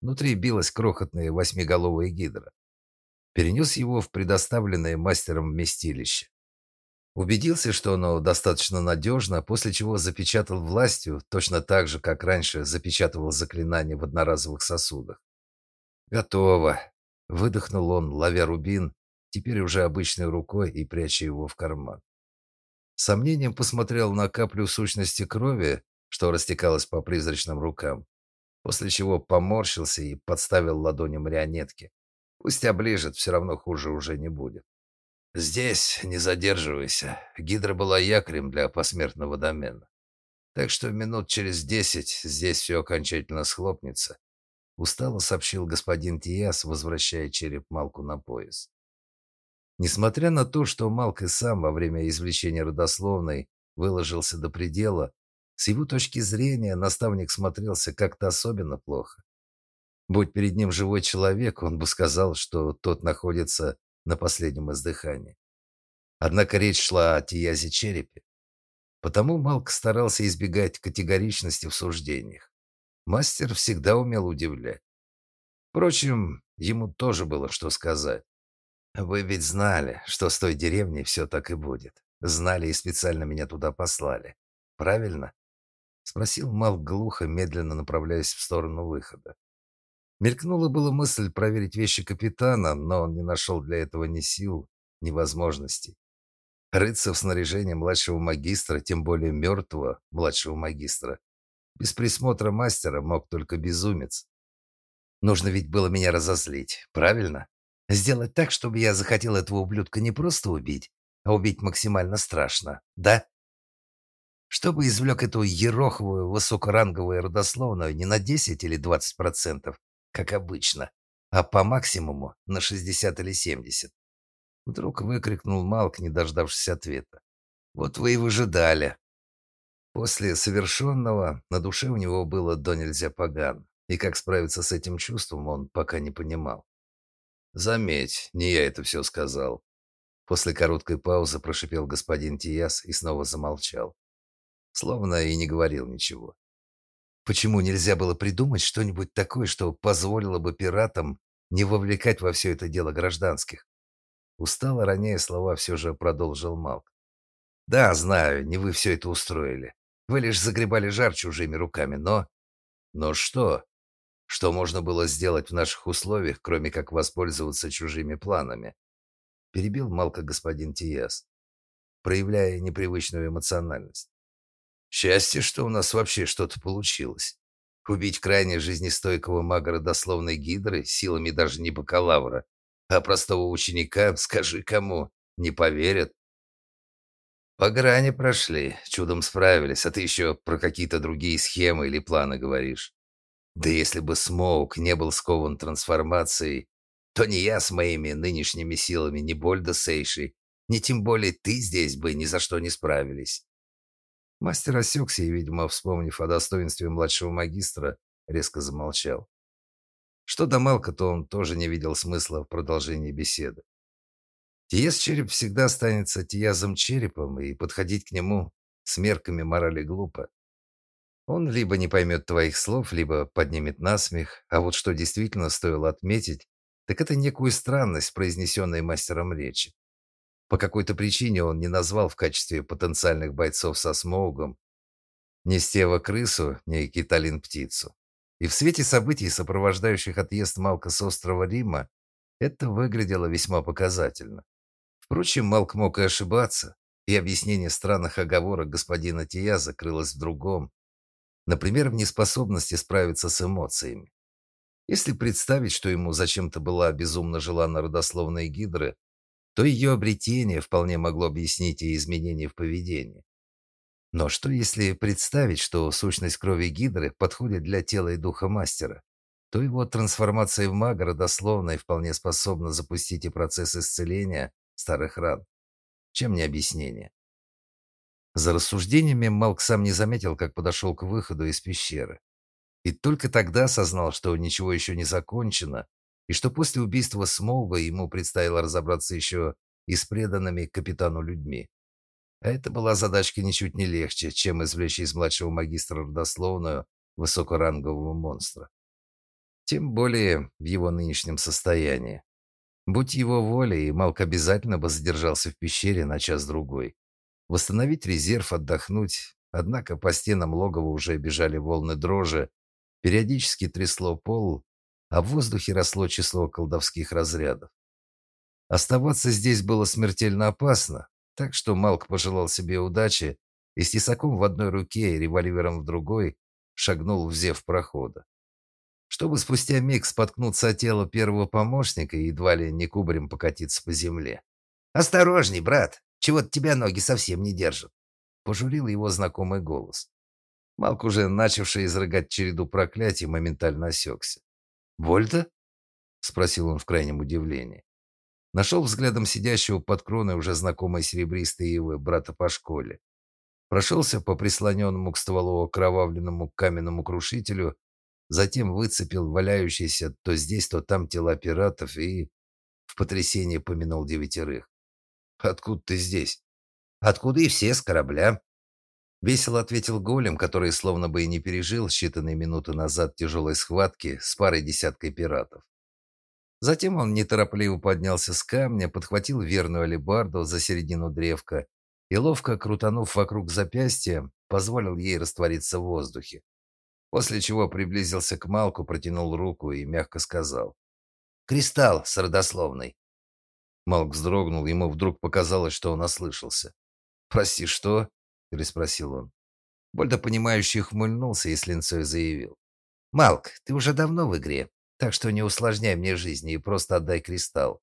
внутри билась крохотная восьмиголовая гидра. Перенес его в предоставленное мастером вместилище. Убедился, что оно достаточно надежно, после чего запечатал властью, точно так же, как раньше запечатывал заклинания в одноразовых сосудах. «Готово!» – выдохнул он, ловя рубин, теперь уже обычной рукой и пряча его в карман. сомнением посмотрел на каплю сущности крови, что растекалась по призрачным рукам, после чего поморщился и подставил ладони марионетки. Пусть оближет, все равно хуже уже не будет. Здесь не задерживайся. Гидра была якорем для посмертного домена. Так что минут через десять здесь все окончательно схлопнется. Устало сообщил господин Тиас, возвращая череп Малку на пояс. Несмотря на то, что Малк и сам во время извлечения родословной выложился до предела, с его точки зрения наставник смотрелся как-то особенно плохо. Будь перед ним живой человек, он бы сказал, что тот находится на последнем издыхании. Однако речь шла о Тиязе Черепе. Потому Малк старался избегать категоричности в суждениях. Мастер всегда умел удивлять. Впрочем, ему тоже было что сказать. Вы ведь знали, что с той деревней все так и будет. Знали и специально меня туда послали. Правильно? Спросил Малк глухо, медленно направляясь в сторону выхода. Мелькнула была мысль проверить вещи капитана, но он не нашел для этого ни сил, ни возможностей. Рыться в снаряжении младшего магистра, тем более мертвого младшего магистра, без присмотра мастера мог только безумец. Нужно ведь было меня разозлить, правильно? Сделать так, чтобы я захотел этого ублюдка не просто убить, а убить максимально страшно, да? чтобы извлек эту ероховую высокоранговую родословную не на 10 или 20%, как обычно, а по максимуму на 60 или 70. Вдруг выкрикнул Малк, не дождавшись ответа. Вот вы и выжидали. После совершенного на душе у него было до нельзя погано, и как справиться с этим чувством он пока не понимал. Заметь, не я это все сказал. После короткой паузы прошипел господин Тияс и снова замолчал словно и не говорил ничего. Почему нельзя было придумать что-нибудь такое, что позволило бы пиратам не вовлекать во все это дело гражданских? Устало роняя слова, все же продолжил Малк. Да, знаю, не вы все это устроили. Вы лишь загребали жар чужими руками, но... Но что? Что можно было сделать в наших условиях, кроме как воспользоваться чужими планами? Перебил Малка господин Тиес, проявляя непривычную эмоциональность. Счастье, что у нас вообще что-то получилось. Убить крайне жизнестойкого мага родословной гидры силами даже не бакалавра, а простого ученика, скажи кому, не поверят. По грани прошли, чудом справились, а ты еще про какие-то другие схемы или планы говоришь. Да если бы Смоук не был скован трансформацией, то ни я с моими нынешними силами, ни Больда с Эйшей, ни тем более ты здесь бы ни за что не справились. Мастер осекся и, видимо, вспомнив о достоинстве младшего магистра, резко замолчал. Что до Малка, то он тоже не видел смысла в продолжении беседы. Тиес череп всегда останется тиязом черепом, и подходить к нему с мерками морали глупо. Он либо не поймет твоих слов, либо поднимет насмех, а вот что действительно стоило отметить, так это некую странность, произнесенной мастером речи. По какой-то причине он не назвал в качестве потенциальных бойцов со Смоугом ни Стева крысу, ни Киталин птицу. И в свете событий, сопровождающих отъезд Малка с острова Рима, это выглядело весьма показательно. Впрочем, Малк мог и ошибаться, и объяснение странных оговорок господина Тия закрылось в другом. Например, в неспособности справиться с эмоциями. Если представить, что ему зачем-то была безумно желана родословная гидры, то ее обретение вполне могло объяснить и изменения в поведении. Но что если представить, что сущность крови Гидры подходит для тела и духа мастера, то его трансформация в мага родословно и вполне способна запустить и процесс исцеления старых ран. Чем не объяснение? За рассуждениями Малк сам не заметил, как подошел к выходу из пещеры. И только тогда осознал, что ничего еще не закончено, и что после убийства Смолга ему предстояло разобраться еще и с преданными капитану людьми. А это была задачка ничуть не легче, чем извлечь из младшего магистра родословную высокорангового монстра. Тем более в его нынешнем состоянии. Будь его волей, Малк обязательно бы задержался в пещере на час-другой. Восстановить резерв, отдохнуть. Однако по стенам логова уже бежали волны дрожи, периодически трясло пол, а в воздухе росло число колдовских разрядов. Оставаться здесь было смертельно опасно, так что Малк пожелал себе удачи и с тесаком в одной руке и револьвером в другой шагнул в зев прохода. Чтобы спустя миг споткнуться о тело первого помощника и едва ли не кубарем покатиться по земле. «Осторожней, брат! Чего-то тебя ноги совсем не держат!» Пожурил его знакомый голос. Малк, уже начавший изрыгать череду проклятий, моментально осекся. «Вольта?» — спросил он в крайнем удивлении. Нашел взглядом сидящего под кроной уже знакомой серебристой ивы брата по школе. Прошелся по прислоненному к стволу окровавленному каменному крушителю, затем выцепил валяющиеся то здесь, то там тела пиратов и в потрясении помянул девятерых. «Откуда ты здесь?» «Откуда и все с корабля», Весело ответил голем, который словно бы и не пережил считанные минуты назад тяжелой схватки с парой десяткой пиратов. Затем он неторопливо поднялся с камня, подхватил верную алебарду за середину древка и, ловко крутанув вокруг запястья, позволил ей раствориться в воздухе. После чего приблизился к Малку, протянул руку и мягко сказал. «Кристалл с родословной». Малк вздрогнул, ему вдруг показалось, что он ослышался. «Прости, что?» – переспросил он. Больдо, понимающий, хмыльнулся и с линцой заявил. «Малк, ты уже давно в игре, так что не усложняй мне жизнь и просто отдай кристалл».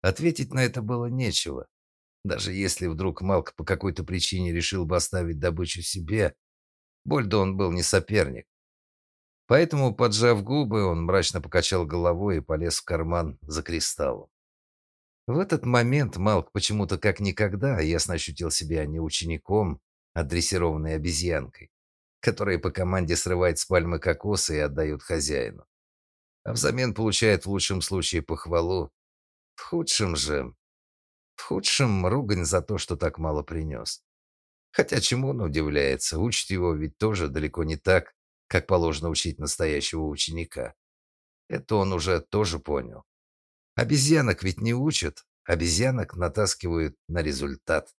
Ответить на это было нечего. Даже если вдруг Малк по какой-то причине решил бы оставить добычу себе, Больдо он был не соперник. Поэтому, поджав губы, он мрачно покачал головой и полез в карман за кристаллом. В этот момент Малк почему-то как никогда ясно ощутил себя не учеником, а дрессированной обезьянкой, которая по команде срывает с пальмы кокосы и отдает хозяину. А взамен получает в лучшем случае похвалу, в худшем же... В худшем ругань за то, что так мало принес. Хотя чему он удивляется, учит его ведь тоже далеко не так, как положено учить настоящего ученика. Это он уже тоже понял. Обезьянок ведь не учат, обезьянок натаскивают на результат.